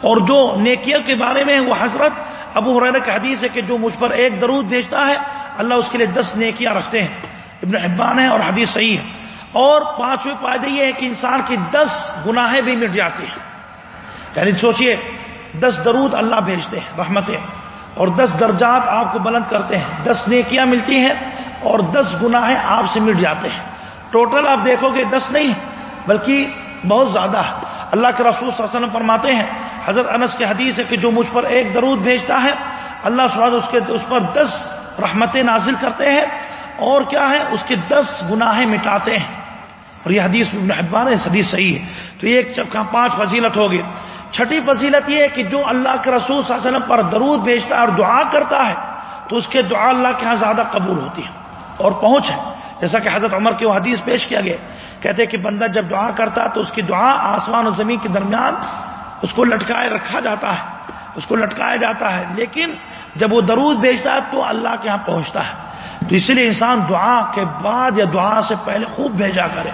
S1: اور جو نیکیوں کے بارے میں وہ حضرت ابو حریر کا حدیث ہے کہ جو مجھ پر ایک درود بھیجتا ہے، اللہ اس کے لیے دس نیکیاں رکھتے ہیں۔ ابن حبان ہے اور حدیث صحیح ہے۔ اور پانچویں فائدے یہ ہے کہ انسان کی دس گناہیں بھی مٹ جاتی ہیں۔ یعنی سوچئے، دس درود اللہ بھیجتے ہیں، رحمتیں۔ اور دس درجات آپ کو بلند کرتے ہیں، دس نیکیاں ملتی ہیں اور دس گناہیں آپ سے مٹ جاتے ہیں۔ ٹوٹل آپ دیکھو گے دس نہیں، بلکہ بہت زیادہ۔ اللہ کے رسول صلی اللہ علیہ وسلم فرماتے ہیں، حضرت انس کے حدیث ہے کہ جو مجھ پر ایک درود بھیجتا ہے، اللہ سبحانہ اس کے، اس پر دس رحمتیں نازل کرتے ہیں۔ اور کیا ہے؟ اس کے دس گناہیں مٹاتے ہیں۔ اور یہ حدیث ابن حبان ہے حدیث صحیح ہے۔ تو یہ ایک پانچ فضیلت ہوگی چھٹی فضیلت یہ ہے کہ جو اللہ کے رسول صلی اللہ علیہ وسلم پر درود بھیجتا ہے اور دعا کرتا ہے، تو اس کے دعا اللہ کے ہاں زیادہ قبول ہوتی ہے اور پہنچ ہے۔ جیسا کہ حضرت عمر کی وہ حدیث پیش کیا گیا، کہتے کہ بندہ جب دعا کرتا ہے تو اس کی دعا آسمان و زمین کے درمیان اس کو لٹکائے رکھا جاتا ہے، اس کو لٹکایا جاتا ہے۔ لیکن جب وہ درود بھیجتا ہے تو اللہ کے ہاں پہنچتا ہے۔ تو اس لیے انسان دعا کے بعد یا دعا سے پہلے خوب بھیجا کرے،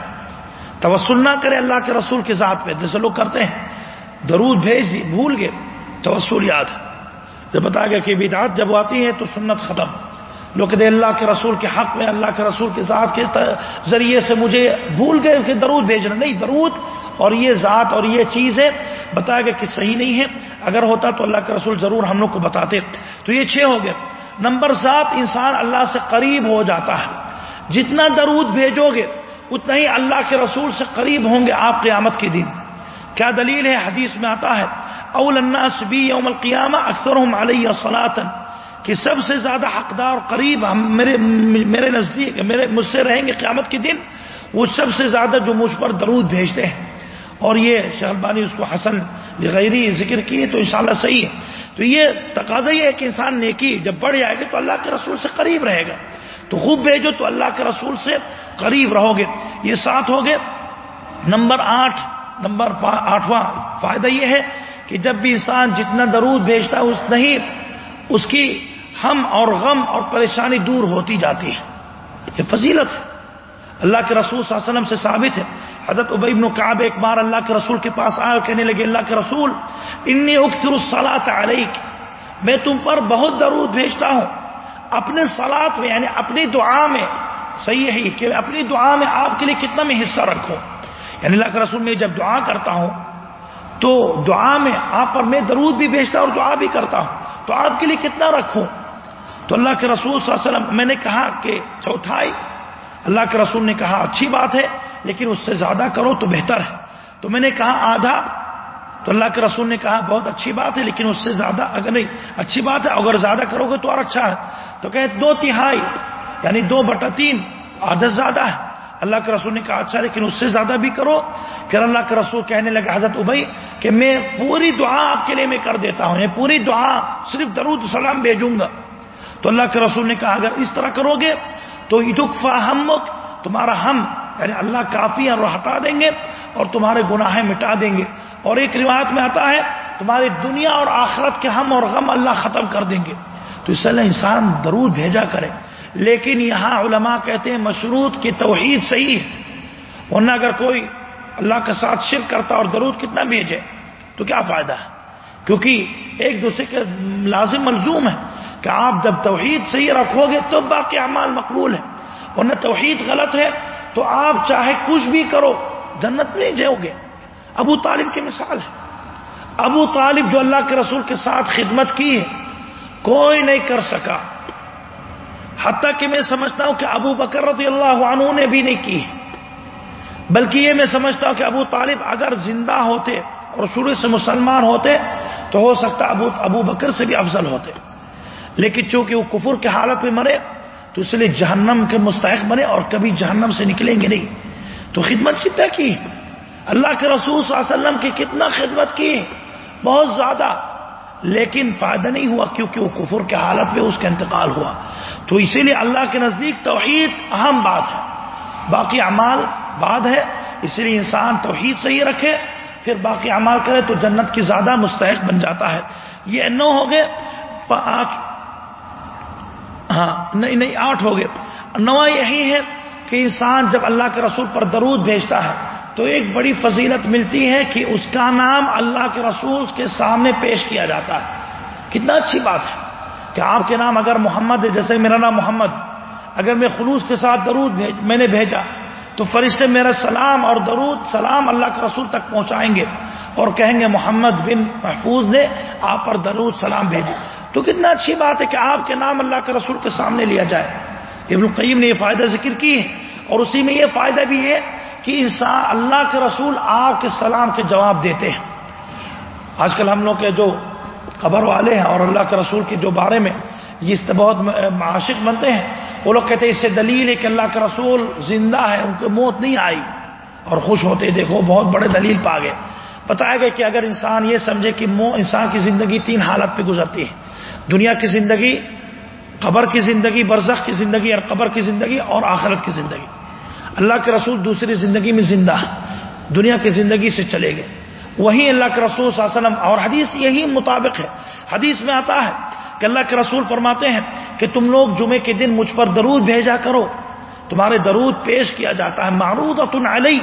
S1: توسل نہ کرے اللہ کے رسول کے ذات پہ، جیسے لوگ کرتے ہیں۔ درود بھیج دی، بھول گئے۔ توسل یاد جب بتایا گیا کہ بدعت جب آتی ہے تو سنت ختم۔ لوگ کہتے اللہ کے رسول کے حق میں، اللہ کے رسول کے ذات کے ذریعے سے مجھے بھول گئے کہ درود بھیجنا۔ نہیں درود اور یہ ذات اور یہ چیز ہے۔ بتایا گیا کہ صحیح نہیں ہے۔ اگر ہوتا تو اللہ کے رسول ضرور ہم لوگ کو بتاتے۔ تو یہ چھ ہو گئے۔ نمبر سات انسان اللہ سے قریب ہو جاتا ہے۔ جتنا درود بھیجو گے، اتنا ہی اللہ کے رسول سے قریب ہوں گے آپ قیامت کے دن۔ کیا دلیل ہے حدیث میں آتا ہے؟ اول الناس بی یوم القیامہ اکثر علیہ سلاطن کہ سب سے زیادہ حقدار قریب ہم میرے میرے نزدیک، میرے مجھ سے رہیں گے قیامت کے دن، وہ سب سے زیادہ جو مجھ پر درود بھیجتے ہیں۔ اور یہ شہربانی اس کو حسن غیری ذکر کیے تو انشاءاللہ صحیح ہے۔ تو یہ تقاضا یہ ہے کہ انسان نیکی جب بڑھ جائے گا تو اللہ کے رسول سے قریب رہے گا۔ تو خوب بھیجو تو اللہ کے رسول سے قریب رہو گے۔ یہ سات ہو گئے۔ نمبر آٹھ نمبر آٹھواں فائدہ یہ ہے کہ جب بھی انسان جتنا درود بھیجتا ہے، اس نہیں، اس کی ہم اور غم اور پریشانی دور ہوتی جاتی ہے۔ یہ فضیلت ہے۔ اللہ کے رسول صلی اللہ علیہ وسلم سے ثابت ہے۔ حضرت ابئی ابن کعب ایک بار اللہ کے رسول کے پاس آئے کہنے لگے، اللہ کے رسول، انی اکثر الصلاۃ علیک۔ میں تم پر بہت درود بھیجتا ہوں۔ اپنے سلاد میں یعنی اپنی دعا میں، صحیح ہے کہ اپنی دعا میں آپ کے لیے کتنا میں حصہ رکھوں۔ یعنی اللہ کے رسول میں جب دعا کرتا ہوں، تو دعا میں آپ پر میں درود بھی بھیجتا ہوں اور دعا بھی کرتا ہوں۔ تو آپ کے لیے کتنا رکھوں؟ تو اللہ کے رسول صلی اللہ علیہ وسلم، میں نے کہا کہ چوتھائی، اللہ کے رسول نے کہا اچھی بات ہے، لیکن اس سے زیادہ کرو تو بہتر ہے۔ تو میں نے کہا آدھا، تو اللہ کے رسول نے کہا بہت اچھی بات ہے، لیکن اس سے زیادہ اگر نہیں، اچھی بات ہے، اگر زیادہ کرو گے تو اور اچھا ہے۔ تو کہ دو تہائی یعنی دو بٹا تین، عادت زیادہ ہے۔ اللہ کے رسول نے کہا اچھا لیکن اس سے زیادہ بھی کرو۔ پھر اللہ کے رسول کہنے لگا حضرت ابئی، کہ میں پوری دعا آپ کے لیے میں کر دیتا ہوں یعنی پوری دعا صرف درود سلام بھیجوں گا۔ تو اللہ کے رسول نے کہا، اگر اس طرح کرو گے، تو ادکفا ہم تمہارا ہم یعنی اللہ کافی اور ہٹا دیں گے اور تمہارے گناہیں مٹا دیں گے۔ اور ایک روایت میں آتا ہے، تمہاری دنیا اور آخرت کے ہم اور غم اللہ ختم کر دیں گے۔ تو اس لیے انسان درود بھیجا کرے۔ لیکن یہاں علماء کہتے ہیں مشروط کی توحید صحیح ہے۔ ورنہ اگر کوئی اللہ کے ساتھ شرک کرتا اور درود کتنا بھیجے، تو کیا فائدہ ہے؟ کیونکہ ایک دوسرے کے لازم ملزوم ہے کہ آپ جب توحید صحیح رکھو گے تو باقی اعمال مقبول ہے ورنہ توحید غلط ہے تو آپ چاہے کچھ بھی کرو، جنت میں نہیں جاؤ گے۔ ابو طالب کی مثال ہے۔ ابو طالب جو اللہ کے رسول کے ساتھ خدمت کی ہے، کوئی نہیں کر سکا۔ حتیٰ کہ میں سمجھتا ہوں کہ ابو بکر رضی اللہ عنہ نے بھی نہیں کی۔ بلکہ یہ میں سمجھتا ہوں کہ ابو طالب اگر زندہ ہوتے اور شروع سے مسلمان ہوتے تو ہو سکتا ابو ابو بکر سے بھی افضل ہوتے۔ لیکن چونکہ وہ کفر کے حالت میں مرے تو اس لیے جہنم کے مستحق بنے اور کبھی جہنم سے نکلیں گے نہیں۔ تو خدمت کتنا کی؟ اللہ کے رسول صلی اللہ علیہ وسلم کی کتنا خدمت کی؟ بہت زیادہ۔ لیکن فائدہ نہیں ہوا کیونکہ وہ کفر کے حالت میں اس کا انتقال ہوا۔ تو اسی لیے اللہ کے نزدیک توحید اہم بات ہے۔ باقی اعمال بعد ہے، اسی لیے انسان توحید صحیح رکھے، پھر باقی اعمال کرے تو جنت کی زیادہ مستحق بن جاتا ہے۔ یہ نو ہو گئے، پانچ ہاں نہیں نہیں، آٹھ ہو گئے۔ نواں یہی ہے کہ انسان جب اللہ کے رسول پر درود بھیجتا ہے تو ایک بڑی فضیلت ملتی ہے کہ اس کا نام اللہ کے رسول کے سامنے پیش کیا جاتا ہے۔ کتنا اچھی بات ہے کہ آپ کے نام اگر محمد ہے، جیسے میرا نام محمد، اگر میں خلوص کے ساتھ درود بھیج، میں نے بھیجا، تو فرشتے میرا سلام اور درود، سلام اللہ کے رسول تک پہنچائیں گے اور کہیں گے، محمد بن محفوظ نے آپ پر درود، سلام بھیجی۔ تو کتنا اچھی بات ہے کہ آپ کے نام اللہ کے رسول کے سامنے لیا جائے۔ ابن القیم نے یہ فائدہ ذکر کی ہے اور اسی میں یہ فائدہ بھی ہے کہ انسان اللہ کے رسول آپ کے سلام کے جواب دیتے ہیں۔ آج کل ہم لوگ کے جو خبر والے ہیں اور اللہ کے رسول کے جو بارے میں یہ بہت معاشق بنتے ہیں، وہ لوگ کہتے ہیں اس سے دلیل ہے کہ اللہ کا رسول زندہ ہے، ان کو موت نہیں آئی اور خوش ہوتے دیکھو، بہت بڑے دلیل پا گئے۔ بتایا گیا کہ اگر انسان یہ سمجھے کہ مو، انسان کی زندگی تین حالت پہ گزرتی ہے۔ دنیا کی زندگی، قبر کی زندگی، برزخ کی زندگی اور قبر کی زندگی اور آخرت کی زندگی۔ اللہ کے رسول دوسری زندگی میں زندہ دنیا کی زندگی سے چلے گئے۔ وہی اللہ کے رسول صلی اللہ علیہ وسلم، اور حدیث یہی مطابق ہے۔ حدیث میں آتا ہے کہ اللہ کے رسول فرماتے ہیں کہ تم لوگ جمعے کے دن مجھ پر درود بھیجا کرو۔ تمہارے درود پیش کیا جاتا ہے۔ معروض علی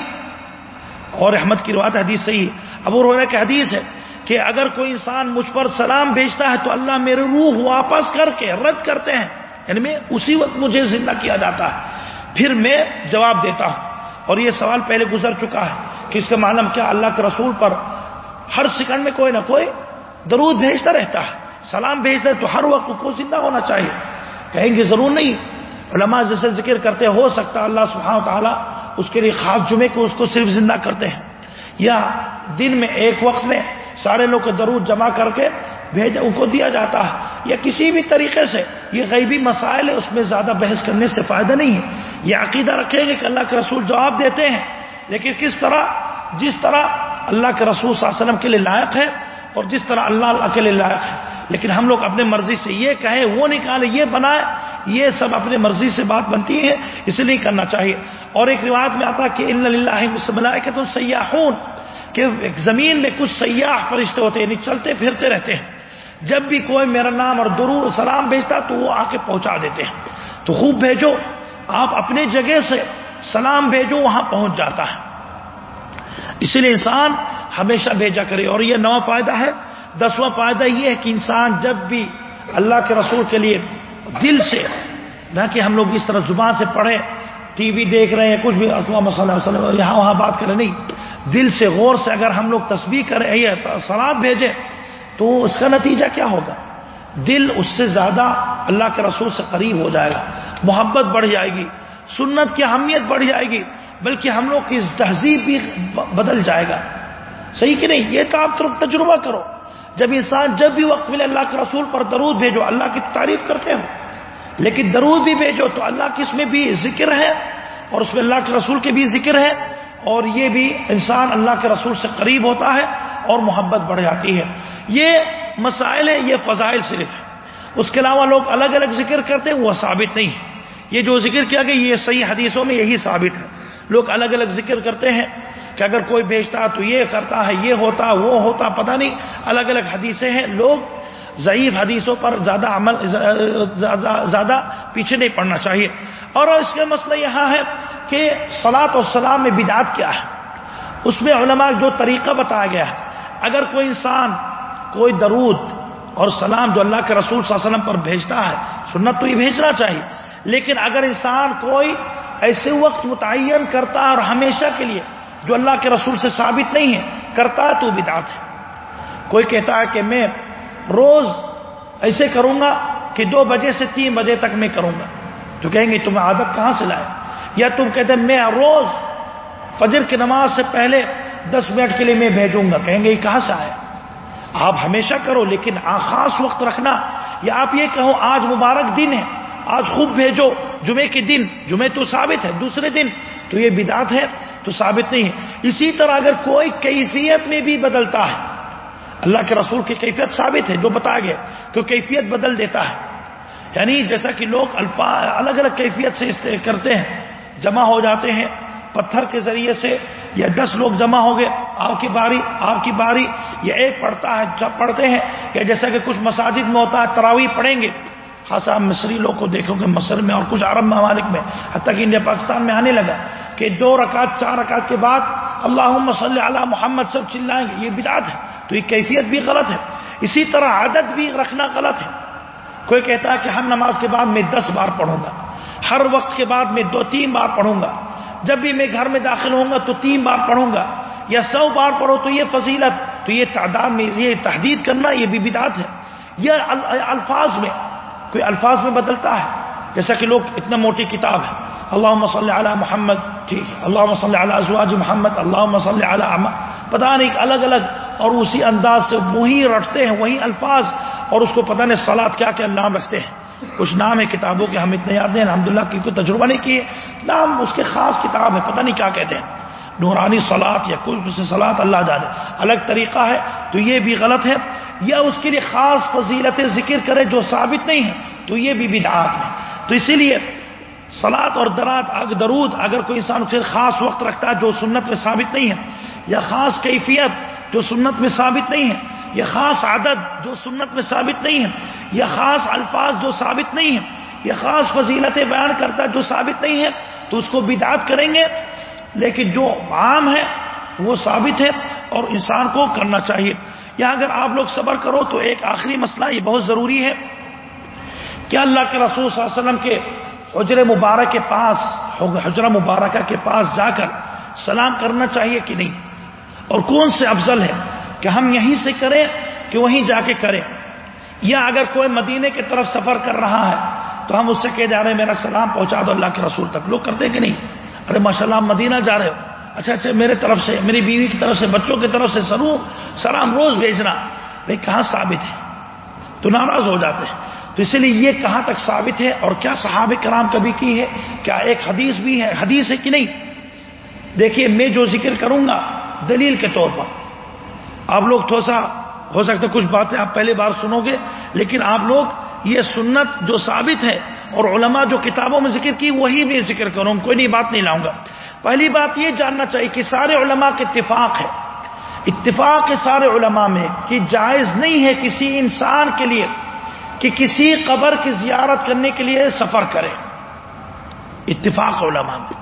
S1: اور احمد کی روایت حدیث صحیح ابو رونا کی حدیث ہے کہ اگر کوئی انسان مجھ پر سلام بھیجتا ہے تو اللہ میرے روح واپس کر کے رد کرتے ہیں۔ یعنی میں اسی وقت مجھے زندہ کیا جاتا ہے۔ پھر میں جواب دیتا ہوں۔ اور یہ سوال پہلے گزر چکا ہے کہ اس کا معلوم کیا اللہ کے رسول پر ہر سیکنڈ میں کوئی نہ کوئی درود بھیجتا رہتا ہے، سلام بھیجتا ہے، تو ہر وقت کو زندہ ہونا چاہیے۔ کہیں گے ضرور نہیں، علماء جیسے ذکر کرتے ہو سکتا اللہ سبحانہ و تعالیٰ اس کے لیے خاص جمعے کو اس کو صرف زندہ کرتے ہیں۔ یا دن میں ایک وقت میں سارے لوگ درود جمع کر کے بھیج ان کو دیا جاتا ہے۔ یا کسی بھی طریقے سے یہ غیبی مسائل ہے اس میں زیادہ بحث کرنے سے فائدہ نہیں ہے۔ یہ عقیدہ رکھیں گے کہ اللہ کے رسول جواب دیتے ہیں۔ لیکن کس طرح، جس طرح اللہ کے رسول صلی اللہ علیہ وسلم کے لیے لائق ہے اور جس طرح اللہ اللہ کے لیے لائق ہے۔ لیکن ہم لوگ اپنے مرضی سے یہ کہیں، وہ نکالے یہ بنائے یہ سب اپنے مرضی سے بات بنتی ہے، اس لیے کرنا چاہیے۔ اور ایک روایت میں آتا کہ اللہ بنا کہ تم سیاح کہ زمین میں کچھ سیاح فرشتے ہوتے ہیں یعنی چلتے، پھرتے رہتے ہیں۔ جب بھی کوئی میرا نام اور درور سلام بھیجتا، تو وہ آ کے پہنچا دیتے ہیں۔ تو خوب بھیجو، آپ اپنے جگہ سے سلام بھیجو، وہاں پہنچ جاتا ہے۔ اسی لیے انسان ہمیشہ بھیجا کرے۔ اور یہ نواں فائدہ ہے۔ دسواں فائدہ یہ ہے کہ انسان جب بھی اللہ کے رسول کے لیے دل سے، نہ کہ ہم لوگ اس طرح زبان سے پڑھیں ٹی وی دیکھ رہے ہیں، کچھ بھی۔ مسئلہ یہاں وہاں بات کریں، نہیں۔ دل سے غور سے اگر ہم لوگ تصویر کریں یا سلاد بھیجیں، تو اس کا نتیجہ کیا ہوگا؟ دل اس سے زیادہ اللہ کے رسول سے قریب ہو جائے گا۔ محبت بڑھ جائے گی۔ سنت کی اہمیت بڑھ جائے گی۔ بلکہ ہم لوگ کی تہذیب بھی بدل جائے گا۔ صحیح کہ نہیں؟ یہ تو آپ تجربہ کرو۔ جب انسان جب بھی وقت ملے، اللہ کے رسول پر درود بھیجو، اللہ کی تعریف کرتے ہو لیکن درود بھی بھیجو تو اللہ کی اس میں بھی ذکر ہے اور اس میں اللہ کے رسول کے بھی ذکر ہے اور یہ بھی انسان اللہ کے رسول سے قریب ہوتا ہے اور محبت بڑھ جاتی ہے۔ یہ مسائل ہے یہ فضائل صرف ہے اس کے علاوہ لوگ الگ الگ ذکر کرتے ہیں، وہ ثابت نہیں ہے یہ جو ذکر کیا گیا، یہ صحیح حدیثوں میں یہی ثابت ہے۔ لوگ الگ الگ ذکر کرتے ہیں کہ اگر کوئی بیچتا تو یہ کرتا ہے، یہ ہوتا، وہ ہوتا، پتہ نہیں۔ الگ الگ حدیثیں ہیں۔ لوگ ضعیف حدیثوں پر زیادہ عمل زیادہ پیچھے نہیں پڑنا چاہیے۔ اور اس کا مسئلہ یہاں ہے کہ سلاد اور سلام میں بدعت کیا ہے؟ اس میں علماء جو طریقہ بتایا گیا ہے، اگر کوئی انسان کوئی درود اور سلام جو اللہ کے رسول صلی اللہ علیہ وسلم پر بھیجتا ہے، سنت تو یہ بھیجنا چاہیے، لیکن اگر انسان کوئی ایسے وقت متعین کرتا ہے اور ہمیشہ کے لیے جو اللہ کے رسول سے ثابت نہیں ہے، کرتا ہے تو بدعت ہے۔ کوئی کہتا ہے کہ میں روز ایسے کروں گا کہ دو بجے سے تین بجے تک میں کروں گا۔ تو کہیں گے تمہیں عادت کہاں سے لائے؟ یا تم کہتے میں روز فجر کی نماز سے پہلے دس منٹ کے لیے میں بھیجوں گا۔ کہیں گے یہ کہاں سے آئے؟ آپ ہمیشہ کرو، لیکن خاص وقت رکھنا۔ یا آپ یہ کہو، آج مبارک دن ہے، آج خوب بھیجو۔ جمعے کے دن، جمعے تو ثابت ہے، دوسرے دن۔ تو یہ بدات ہے، تو ثابت نہیں ہے۔ اسی طرح اگر کوئی کیفیت میں بھی بدلتا ہے اللہ کے رسول کی کیفیت ثابت ہے جو بتایا گیا کہ کیفیت بدل دیتا ہے یعنی جیسا کہ لوگ الفاظ الگ الگ کیفیت سے کرتے ہیں، جمع ہو جاتے ہیں، پتھر کے ذریعے سے یا دس لوگ جمع ہو گئے آپ کی باری آپ کی باری، یا ایک پڑھتا ہے، جب پڑھتے ہیں، یا جیسا کہ کچھ مساجد میں ہوتا ہے تراوی پڑھیں گے۔ خاصا مصری لوگ کو دیکھو گے، مصر میں اور کچھ عرب ممالک میں، حتیٰ کہ انڈیا، پاکستان میں آنے لگا۔ کہ دو رکعت، چار رکعت کے بعد اللہ صلی علی محمد سب چلائیں گے۔ یہ بدعت ہے۔ تو یہ کیفیت بھی غلط ہے۔ اسی طرح عادت بھی رکھنا غلط ہے۔ کوئی کہتا ہے کہ ہر نماز کے بعد میں دس بار پڑھوں گا۔ ہر وقت کے بعد میں دو، تین بار پڑھوں گا۔ جب بھی میں گھر میں داخل ہوں گا تو تین بار پڑھوں گا۔ یا سو بار پڑھو تو یہ فضیلت۔ تو یہ تعداد میں، یہ تحدید کرنا یہ بھی بدعت ہے۔ یہ الفاظ میں، کوئی الفاظ میں بدلتا ہے۔ جیسا کہ لوگ اتنا موٹی کتاب ہے اللہ صلی علی محمد، ٹھیک ہے۔ اللہ صلی علی ازواج محمد اللہ صلی علی پتہ نہیں الگ الگ اور اسی انداز سے وہی رٹتے ہیں، وہی الفاظ، اور اس کو پتہ نہیں سلاد کیا کیا نام رکھتے ہیں۔ کچھ نام ہے کتابوں کے، ہم اتنے یاد ہیں الحمد للہ کی کوئی تجربہ نہیں کیے۔ نام اس کے خاص کتاب ہے پتہ نہیں کیا کہتے ہیں۔ نورانی سلاد یا کچھ سلاد اللہ جانے۔ الگ طریقہ ہے، تو یہ بھی غلط ہے۔ یا اس کے لیے خاص فضیلت ذکر کرے جو ثابت نہیں ہے، تو یہ بھی بدعات ہے تو اسی لیے سلاد اور درات اگ درود اگر کوئی انسان اسے خاص وقت رکھتا ہے جو سنت میں ثابت نہیں ہے، یا خاص کیفیت جو سنت میں ثابت نہیں ہے، یا خاص عادت جو سنت میں ثابت نہیں ہے، یا خاص الفاظ جو ثابت نہیں ہے یا خاص فضیلتیں بیان کرتا جو ثابت نہیں ہے، تو اس کو بدعت کریں گے۔ لیکن جو عام ہے، وہ ثابت ہے اور انسان کو کرنا چاہیے۔ یا اگر آپ لوگ صبر کرو تو ایک آخری مسئلہ یہ بہت ضروری ہے۔ کہ اللہ کے رسول صلی اللہ علیہ وسلم کے حجر مبارک کے پاس حجر مبارکہ کے پاس جا کر سلام کرنا چاہیے کہ نہیں؟ اور کون سے افضل ہے کہ ہم یہیں سے کریں کہ وہیں جا کے کریں؟ یا اگر کوئی مدینے کی طرف سفر کر رہا ہے تو ہم اس سے کہہ جا رہے ہیں میرا سلام پہنچا دو اللہ کے رسول تک۔ لوگ کرتے کہ نہیں؟ ارے ماشاء اللہ مدینہ جا رہے ہو۔ اچھا اچھا میرے طرف سے، میری بیوی کی طرف سے، بچوں کی طرف سے سرو سلام روز بھیجنا۔ بھائی، کہاں ثابت ہے؟ تو ناراض ہو جاتے ہیں۔ تو اسی لیے یہ کہاں تک ثابت ہے اور کیا صحابہ کرام کبھی کی ہے؟ کیا ایک حدیث بھی ہے؟ حدیث ہے کہ نہیں؟ دیکھیے، میں جو ذکر کروں گا دلیل کے طور پر۔ آپ لوگ تھوڑا سا ہو سکتا کچھ باتیں آپ پہلے بار سنو گے، لیکن آپ لوگ یہ سنت جو ثابت ہے اور علماء جو کتابوں میں ذکر کی، وہی میں ذکر کروں، کوئی نہیں، بات نہیں لاؤں گا۔ پہلی بات یہ جاننا چاہیے کہ سارے علماء کے اتفاق ہے۔ اتفاق ہے سارے علماء میں کہ جائز نہیں ہے کسی انسان کے لیے کہ کسی قبر کی زیارت کرنے کے لیے سفر کرے۔ اتفاق علماء میں۔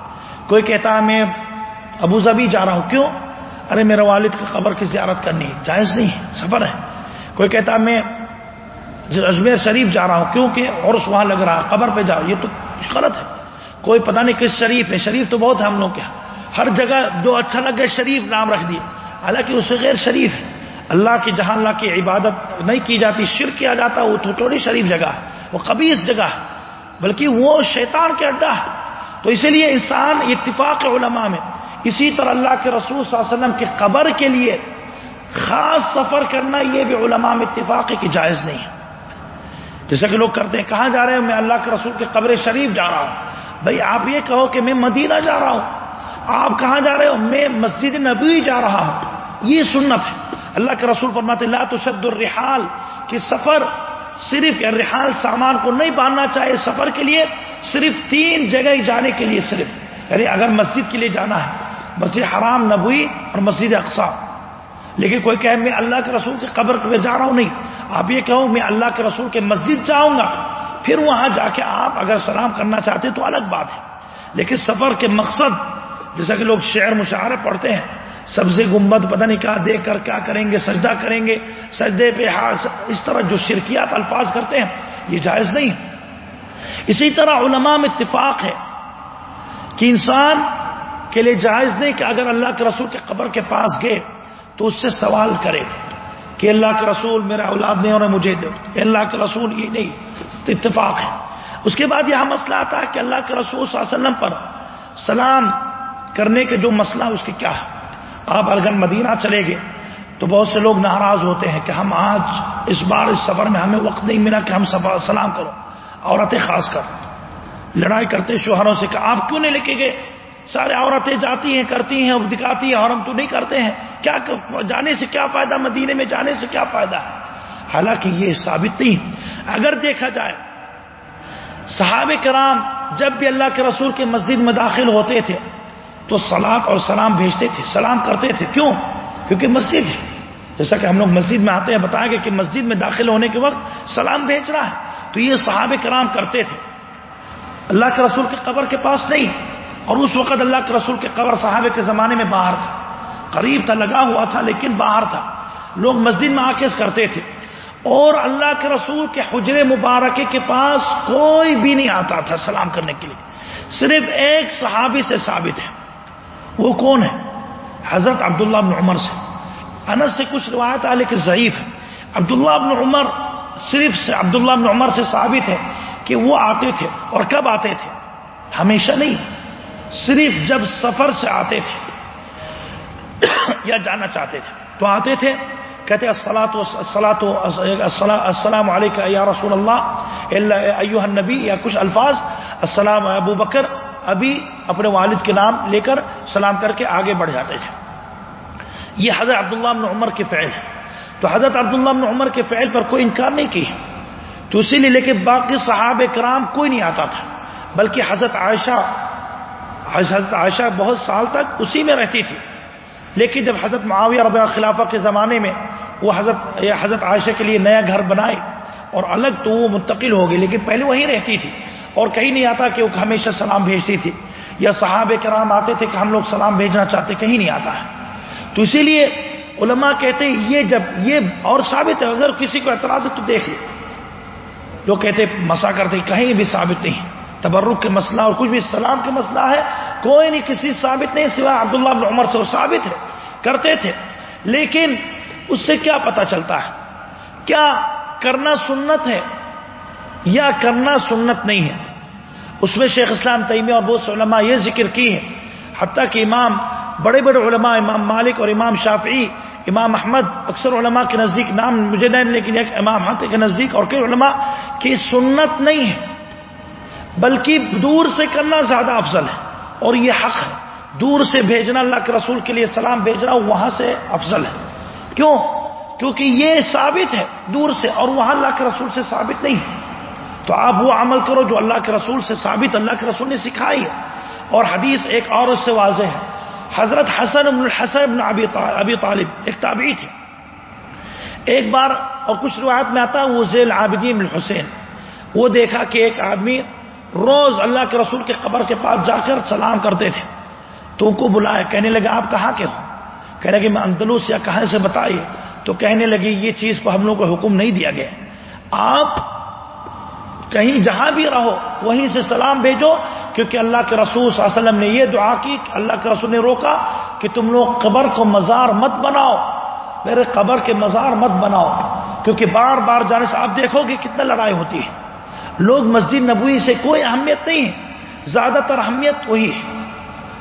S1: کوئی کہتا ہے میں ابو ظبی جا رہا ہوں، کیوں؟ ارے میرے والد کی قبر کی زیارت کرنی ہے۔ جائز نہیں ہے، سفر ہے۔ کوئی کہتا ہے میں اجمیر شریف جا رہا ہوں کیونکہ اور وہاں لگ رہا قبر پہ جاؤ۔ یہ تو غلط ہے۔ کوئی پتہ نہیں کس شریف ہے، شریف تو بہت ہے ہم لوگ کے ہر جگہ جو اچھا لگے شریف نام رکھ دیے۔ حالانکہ اسے غیر شریف ہے۔ اللہ کی جہاں اللہ کی عبادت نہیں کی جاتی، شرک کیا جاتا وہ تو تھوڑی شریف جگہ ہے، وہ کبھی اس جگہ ہے، بلکہ وہ شیطان کے اڈا ہے۔ تو اسی لیے انسان اتفاق علماء میں اسی طرح اللہ کے رسول صلی اللہ علیہ وسلم کے قبر کے لیے خاص سفر کرنا یہ بھی علماء میں اتفاق ہے کہ جائز نہیں ہے۔ جیسا کہ لوگ کرتے ہیں، کہاں جا رہے ہیں؟ میں اللہ کے رسول کے قبر شریف جا رہا ہوں۔ بھائی، آپ یہ کہو کہ میں مدینہ جا رہا ہوں۔ آپ کہاں جا رہے ہو؟ میں مسجد نبی جا رہا ہوں۔ یہ سنت ہے۔ اللہ کے رسول فرماتے لا تشد الرحال، کہ سفر صرف یا رحال سامان کو نہیں باندھنا چاہیے سفر کے لیے، صرف تین جگہ جانے کے لیے صرف۔ یعنی اگر مسجد کے لیے جانا ہے، مسجد حرام، نبوی اور مسجد اقسا لیکن کوئی کہ میں اللہ کے رسول کے قبر پہ جا رہا ہوں نہیں۔ آپ یہ کہو، میں اللہ کے رسول کے مسجد جاؤں گا۔ پھر وہاں جا کے آپ اگر سلام کرنا چاہتے تو الگ بات ہے۔ لیکن سفر کے مقصد جیسا کہ لوگ شعر مشاعرے پڑھتے ہیں سبز گمبد پتہ نہیں کیا دیکھ کر کیا کریں گے، سجدہ کریں گے، سجدے پہ اس طرح جو شرکیات الفاظ کرتے ہیں، یہ جائز نہیں ہے۔ اسی طرح علماء میں اتفاق ہے کہ انسان کے لیے جائز نہیں کہ اگر اللہ کے رسول کے قبر کے پاس گئے تو اس سے سوال کرے کہ اللہ کے رسول میرا اولاد نہیں اور مجھے دو اللہ کے رسول، یہ نہیں، اتفاق ہے۔ اس کے بعد یہ مسئلہ آتا ہے کہ اللہ کے رسول صلی اللہ علیہ وسلم پر سلام کرنے کے جو مسئلہ اس کی کیا ہے؟ آپ اگر مدینہ چلے گئے، تو بہت سے لوگ ناراض ہوتے ہیں کہ ہم آج اس بار اس سفر میں ہمیں وقت نہیں ملا کہ ہم سلام کرو، عورتیں خاص کر۔ لڑائی کرتے شوہروں سے کہ آپ کیوں نہیں لے کے گئے؟ سارے عورتیں جاتی ہیں، کرتی ہیں، دکھاتی ہیں، اور ہم تو نہیں کرتے ہیں۔ کیا جانے سے کیا فائدہ؟ مدینے میں جانے سے کیا فائدہ؟ ہے حالانکہ یہ ثابت نہیں۔ اگر دیکھا جائے صحاب کرام جب بھی اللہ کے رسول کے مسجد میں داخل ہوتے تھے تو سلاد اور سلام بھیجتے تھے۔ سلام کرتے تھے۔ کیوں؟ کیونکہ مسجد ہے۔ جیسا کہ ہم لوگ مسجد میں آتے ہیں بتائیں گے کہ مسجد میں داخل ہونے کے وقت سلام بھیج رہا ہے۔ تو یہ صحابہ کرام کرتے تھے۔ اللہ کے رسول کے قبر کے پاس نہیں۔ اور اس وقت اللہ کے رسول کے قبر صحابہ کے زمانے میں باہر تھا۔ قریب تھا، لگا ہوا تھا، لیکن باہر تھا۔ لوگ مسجد میں آ کے کرتے تھے۔ اور اللہ کے رسول کے حجر مبارکے کے پاس کوئی بھی نہیں آتا تھا سلام کرنے کے لیے۔ صرف ایک صحابی سے ثابت ہے۔ وہ کون ہے؟ حضرت عبداللہ بن عمر سے۔ انس سے کچھ روایت آ لیکن ضعیف ہے۔ عبداللہ بن عمر صرف سے عبداللہ بن عمر سے ثابت ہے کہ وہ آتے تھے۔ اور کب آتے تھے؟ ہمیشہ نہیں۔ صرف جب سفر سے آتے تھے یا جانا چاہتے تھے۔ تو آتے تھے، کہتے السلام علیکم یا رسول اللہ ایوہ النبی، یا کچھ الفاظ، السلام ابو بکر ابھی اپنے والد کے نام لے کر سلام کر کے آگے بڑھ جاتے تھے۔ یہ حضرت عبداللہ بن عمر کے فعل ہے۔ تو حضرت عبداللہ بن عمر کے فعل پر کوئی انکار نہیں کی تو اسی لیے لیکن باقی صحاب کرام کوئی نہیں آتا تھا۔ بلکہ حضرت عائشہ حضرت عائشہ بہت سال تک اسی میں رہتی تھی۔ لیکن جب حضرت معاویہ رضی اللہ خلافہ کے زمانے میں وہ حضرت حضرت عائشہ کے لیے نیا گھر بنائے اور الگ تو وہ منتقل ہو گئی لیکن پہلے وہیں رہتی تھی۔ اور کہیں نہیں آتا کہ وہ ہمیشہ سلام بھیجتی تھی یا صحابہ کرام آتے تھے کہ ہم لوگ سلام بھیجنا چاہتے کہیں نہیں آتا ہے۔ تو اسی لیے علماء کہتے ہیں یہ جب یہ اور ثابت ہے، اگر کسی کو اعتراض ہے تو دیکھ لے۔ جو کہتے مسا کرتے کہیں بھی ثابت نہیں۔ تبرک کے مسئلہ اور کچھ بھی، سلام کے مسئلہ ہے، کوئی نہیں، کسی ثابت نہیں، سوائے عبداللہ بن عمر سے وہ ثابت ہے، کرتے تھے۔ لیکن اس سے کیا پتا چلتا ہے؟ کیا کرنا سنت ہے یا کرنا سنت نہیں ہے؟ اس میں شیخ اسلام تیمیہ اور بہت سے علماء یہ ذکر کی ہے حتیٰ کہ امام، بڑے بڑے علماء، امام مالک اور امام شافعی، امام احمد، اکثر علماء کے نزدیک، نام مجھے نہیں، لیکن ایک امام حت کے نزدیک اور کئی علماء کی سنت نہیں ہے، بلکہ دور سے کرنا زیادہ افضل ہے اور یہ حق ہے۔ دور سے بھیجنا، اللہ کے رسول کے لیے سلام بھیجنا وہاں سے افضل ہے۔ کیوں؟ کیونکہ یہ ثابت ہے دور سے اور وہاں اللہ کے رسول سے ثابت نہیں ہے۔ تو آپ وہ عمل کرو جو اللہ کے رسول سے ثابت، اللہ کے رسول نے سکھائی ہے۔ اور حدیث ایک اور اس سے واضح ہے۔ حضرت حسن ابن الحسن ابن ابی طالب ایک تابعی تھے۔ ایک بار اور کچھ روایت میں آتا وہ ذیل عابدین الحسین وہ دیکھا کہ ایک آدمی روز اللہ کے رسول کے قبر کے پاس جا کر سلام کرتے تھے۔ تو ان کو بلایا، کہنے لگے آپ کہاں کے ہو؟ کہنے لگے، میں اندلوس یا کہاں سے بتائیے؟ تو کہنے لگی، یہ چیز کو ہم لوگ کو حکم نہیں دیا گیا۔ آپ کہیں جہاں بھی رہو، وہیں سے سلام بھیجو، کیونکہ اللہ کے رسول صلی اللہ علیہ وسلم نے یہ دعا کی کہ اللہ کے رسول نے روکا کہ تم لوگ قبر کو مزار مت بناؤ۔ میرے قبر کے مزار مت بناؤ، کیونکہ بار بار جانے سے آپ دیکھو گے کتنا لڑائی ہوتی ہے۔ لوگ مسجد نبوی سے کوئی اہمیت نہیں ہے، زیادہ تر اہمیت وہی ہے۔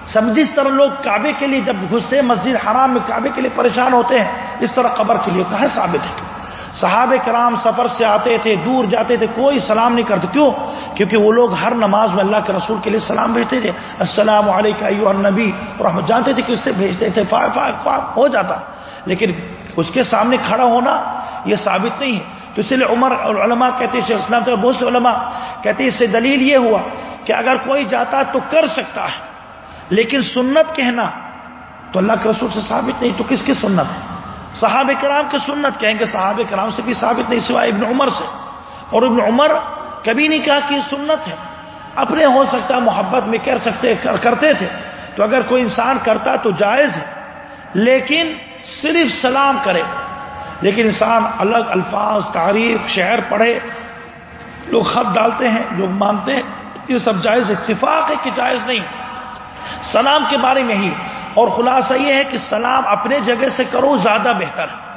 S1: سب جس طرح لوگ کعبے کے لیے جب گھستے ہیں، مسجد حرام میں کعبے کے لیے پریشان ہوتے ہیں، اس طرح قبر کے لیے کہاں ثابت ہے؟ صحابہ کرام سفر سے آتے تھے، دور جاتے تھے، کوئی سلام نہیں کرتے۔ کیوں؟ کیونکہ وہ لوگ ہر نماز میں اللہ کے رسول کے لیے سلام بھیجتے تھے۔ السلام علیکم النبی۔ اور ہم جانتے تھے کہ اس سے بھیجتے تھے، فا فا فا ہو جاتا۔ لیکن اس کے سامنے کھڑا ہونا یہ ثابت نہیں ہے۔ تو اس لیے عمر اور علماء کہتے ہیں اسلام تو بہت سے علماء کہتے ہیں، اس سے دلیل یہ ہوا کہ اگر کوئی جاتا تو کر سکتا ہے، لیکن سنت کہنا تو اللہ کے رسول سے ثابت نہیں۔ تو کس کی سنت ہے؟ صحاب کرام کی سنت کہیں گے صحاب کرام سے بھی ثابت نہیں سوائے ابن عمر سے۔ اور ابن عمر کبھی نہیں کہا کہ سنت ہے۔ اپنے ہو سکتا محبت میں کر سکتے کرتے تھے۔ تو اگر کوئی انسان کرتا تو جائز ہے۔ لیکن صرف سلام کرے۔ لیکن انسان الگ الفاظ، تعریف، شعر پڑھے۔ لوگ خط ڈالتے ہیں، لوگ مانتے ہیں۔ یہ سب جائز اتفاق ہے کہ جائز نہیں۔ سلام کے بارے میں ہی اور خلاصہ یہ ہے کہ سلام اپنے جگہ سے کرو زیادہ بہتر ہے۔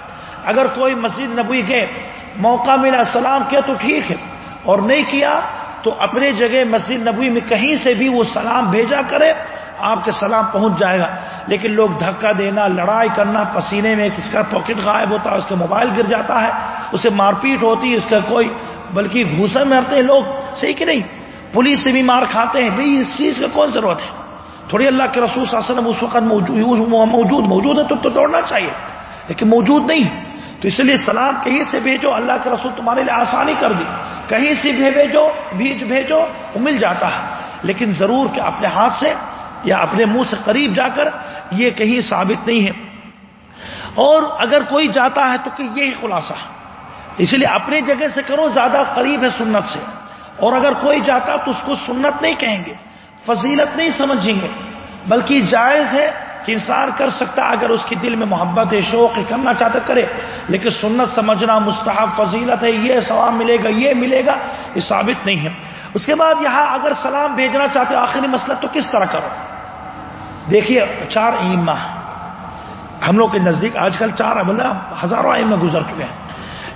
S1: اگر کوئی مسجد نبوی گئے موقع ملا سلام کیا تو ٹھیک ہے، اور نہیں کیا تو اپنے جگہ مسجد نبوی میں کہیں سے بھی وہ سلام بھیجا کرے، آپ کے سلام پہنچ جائے گا۔ لیکن لوگ دھکا دینا، لڑائی کرنا، پسینے میں کس کا پاکٹ غائب ہوتا ہے، اس کا موبائل گر جاتا ہے، اسے مار پیٹ ہوتی ہے، اس کا کوئی بلکہ گھوسے مرتے ہیں لوگ، صحیح کہ نہیں؟ پولیس سے بھی مار کھاتے ہیں، بھائی اس چیز کا کون ضرورت ہے؟ تھوڑی اللہ کے رسول صلی اللہ علیہ وسلم اس وقت موجود موجود ہے تو تو دوڑنا چاہیے۔ لیکن موجود نہیں۔ تو اس لیے سلام کہیں سے بھیجو، اللہ کے رسول تمہارے لیے آسانی کر دی۔ کہیں سے بھی بھیجو بیج بھیجو، وہ مل جاتا ہے۔ لیکن ضرور کہ اپنے ہاتھ سے یا اپنے منہ سے قریب جا کر یہ کہیں ثابت نہیں ہے۔ اور اگر کوئی جاتا ہے تو کہ یہی خلاصہ۔ ہے اس لیے اپنے جگہ سے کرو، زیادہ قریب ہے سنت سے۔ اور اگر کوئی جاتا تو اس کو سنت نہیں کہیں گے۔ فضیلت نہیں سمجھیں گے، بلکہ جائز ہے کہ انسان کر سکتا اگر اس کی دل میں محبت ہے، شوق ہے، کرنا چاہتا کرے۔ لیکن سنت سمجھنا مستحب فضیلت ہے، یہ ثواب ملے گا، یہ ملے گا، یہ ثابت نہیں ہے۔ اس کے بعد یہاں اگر سلام بھیجنا چاہتے آخری مسئلہ تو کس طرح کرو؟ دیکھیے، چار ایما ہم لوگ کے نزدیک آج کل چار ہزاروں ایما گزر چکے ہیں۔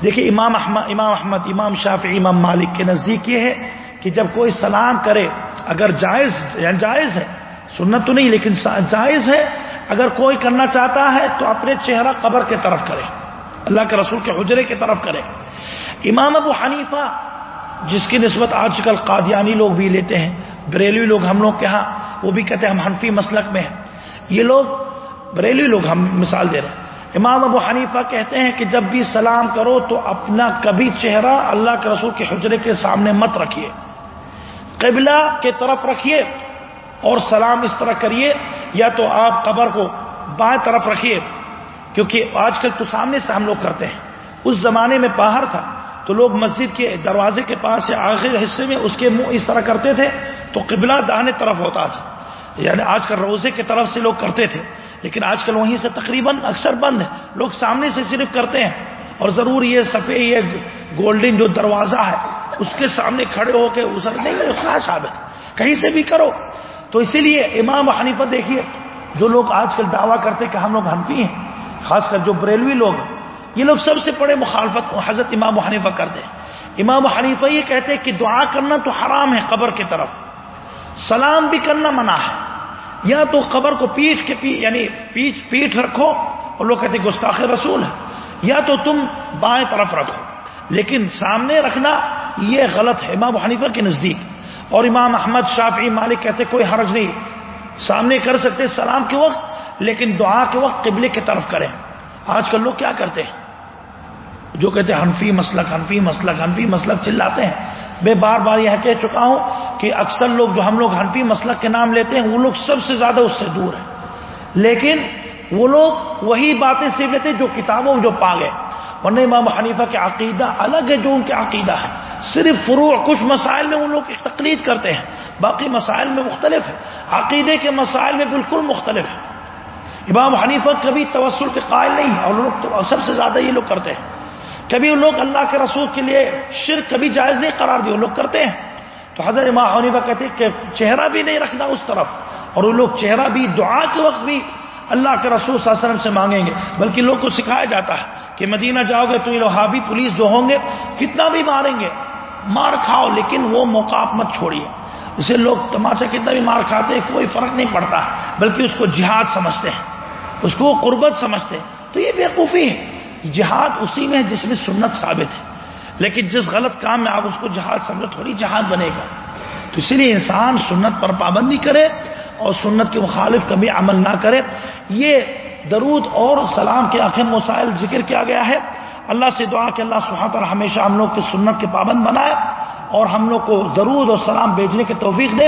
S1: دیکھیے، امام احمد امام احمد، امام شافی امام مالک کے نزدیک یہ ہے۔ کہ جب کوئی سلام کرے، اگر جائز یعنی جائز ہے، سنت تو نہیں، لیکن جائز ہے، اگر کوئی کرنا چاہتا ہے تو اپنے چہرہ قبر کے طرف کرے، اللہ کے رسول کے حجرے کی طرف کرے۔ امام ابو حنیفہ، جس کی نسبت آج کل قادیانی لوگ بھی لیتے ہیں، بریلوی لوگ ہم لوگ کے ہاں وہ بھی کہتے ہیں ہم حنفی مسلک میں ہیں۔ یہ لوگ، بریلوی لوگ ہم مثال دے رہے ہیں۔ امام ابو حنیفہ کہتے ہیں کہ جب بھی سلام کرو تو اپنا کبھی چہرہ اللہ کے رسول کے حجرے کے سامنے مت رکھیے۔ قبلہ کے طرف رکھیے اور سلام اس طرح کریے، یا تو آپ قبر کو بائیں طرف رکھیے، کیونکہ آج کل تو سامنے سے ہم لوگ کرتے ہیں۔ اس زمانے میں باہر تھا، تو لوگ مسجد کے دروازے کے پاس یا آخر حصے میں اس کے منہ اس طرح کرتے تھے، تو قبلہ داہنے طرف ہوتا تھا۔ یعنی آج کل روزے کی طرف سے لوگ کرتے تھے، لیکن آج کل وہیں سے تقریباً اکثر بند ہے۔ لوگ سامنے سے صرف کرتے ہیں۔ اور ضرور یہ سفید یہ گولڈن جو دروازہ ہے، اس کے سامنے کھڑے ہو کے اسر نہیں خاص ثابت کہیں سے بھی کرو۔ تو اسی لیے امام حنیفہ دیکھیے، جو لوگ آج کل دعویٰ کرتے کہ ہم لوگ حنفی ہیں، خاص کر جو بریلوی لوگ یہ لوگ سب سے بڑے مخالفت حضرت امام حنیفہ کرتے ہیں۔ امام حنیفہ یہ کہتے ہیں کہ دعا کرنا تو حرام ہے قبر کی طرف۔ سلام بھی کرنا منع ہے۔ یا تو قبر کو پیٹ کے پی یعنی پیٹ پیٹ رکھو اور لوگ کہتے گستاخ رسول ہے۔ یا تو تم بائیں طرف رکھو۔ لیکن سامنے رکھنا یہ غلط ہے۔ امام حنیفہ کے نزدیک۔ اور امام احمد، شافعی، مالک کہتے کوئی حرج نہیں۔ سامنے کر سکتے سلام کے وقت، لیکن دعا کے وقت قبلے کی طرف کریں۔ آج کل لوگ کیا کرتے ہیں؟ جو کہتے ہیں حنفی مسلک حنفی مسلک حنفی مسلک چلاتے ہیں۔ میں بار بار یہ کہہ چکا ہوں کہ اکثر لوگ جو ہم لوگ حنفی مسلک کے نام لیتے ہیں، وہ لوگ سب سے زیادہ اس سے دور ہیں۔ لیکن وہ لوگ وہی باتیں سیکھ لیتے جو کتابوں میں جو پا گئے ورنہ امام حنیفہ کے عقیدہ الگ ہے جو ان کے عقیدہ ہے صرف فروع، کچھ مسائل میں وہ لوگ تقلید کرتے ہیں۔ باقی مسائل میں مختلف ہے عقیدے کے مسائل میں بالکل مختلف ہے امام حنیفہ کبھی توسل کے قائل نہیں ہے اور لوگ سب سے زیادہ یہ لوگ کرتے ہیں۔ کبھی وہ لوگ اللہ کے رسول کے لیے شرک کبھی جائز نہیں قرار دی وہ لوگ کرتے ہیں۔ تو حضرت امام حنیفہ کہتے ہیں کہ چہرہ بھی نہیں رکھنا اس طرف، اور وہ لوگ چہرہ بھی، دعا کے وقت بھی اللہ کے رسول صلی اللہ علیہ وسلم سے مانگیں گے۔ بلکہ لوگ کو سکھایا جاتا ہے کہ مدینہ جاؤ گے تو یہ لوہابی پولیس جو ہوں گے، کتنا بھی ماریں گے، مار کھاؤ، لیکن وہ موقع آپ مت چھوڑیے۔ اسے لوگ تماشا کتنا بھی مار کھاتے ہیں، کوئی فرق نہیں پڑتا، بلکہ اس کو جہاد سمجھتے ہیں، اس کو قربت سمجھتے ہیں۔ تو یہ بیوقوفی ہے۔ جہاد اسی میں جس میں سنت ثابت ہے۔ لیکن جس غلط کام میں آپ اس کو جہاد سمجھ تھوڑی جہاد بنے گا۔ تو اسی لیے انسان سنت پر پابندی کرے اور سنت کے مخالف کبھی عمل نہ کرے۔ یہ درود اور سلام کے آخر مسائل ذکر کیا گیا ہے۔ اللہ سے دعا کہ اللہ سہا پر ہمیشہ ہم لوگ کی سنت کے پابند بنائے اور ہم لوگ کو درود اور سلام بھیجنے کے توفیق دے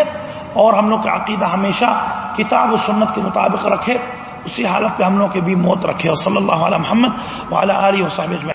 S1: اور ہم لوگ کا عقیدہ ہمیشہ کتاب و سنت کے مطابق رکھے۔ اسی حالت پہ ہم لوگوں کے بھی موت رکھے اور صلی اللہ علیہ محمد وعلیٰ علی وصحب اجمعین۔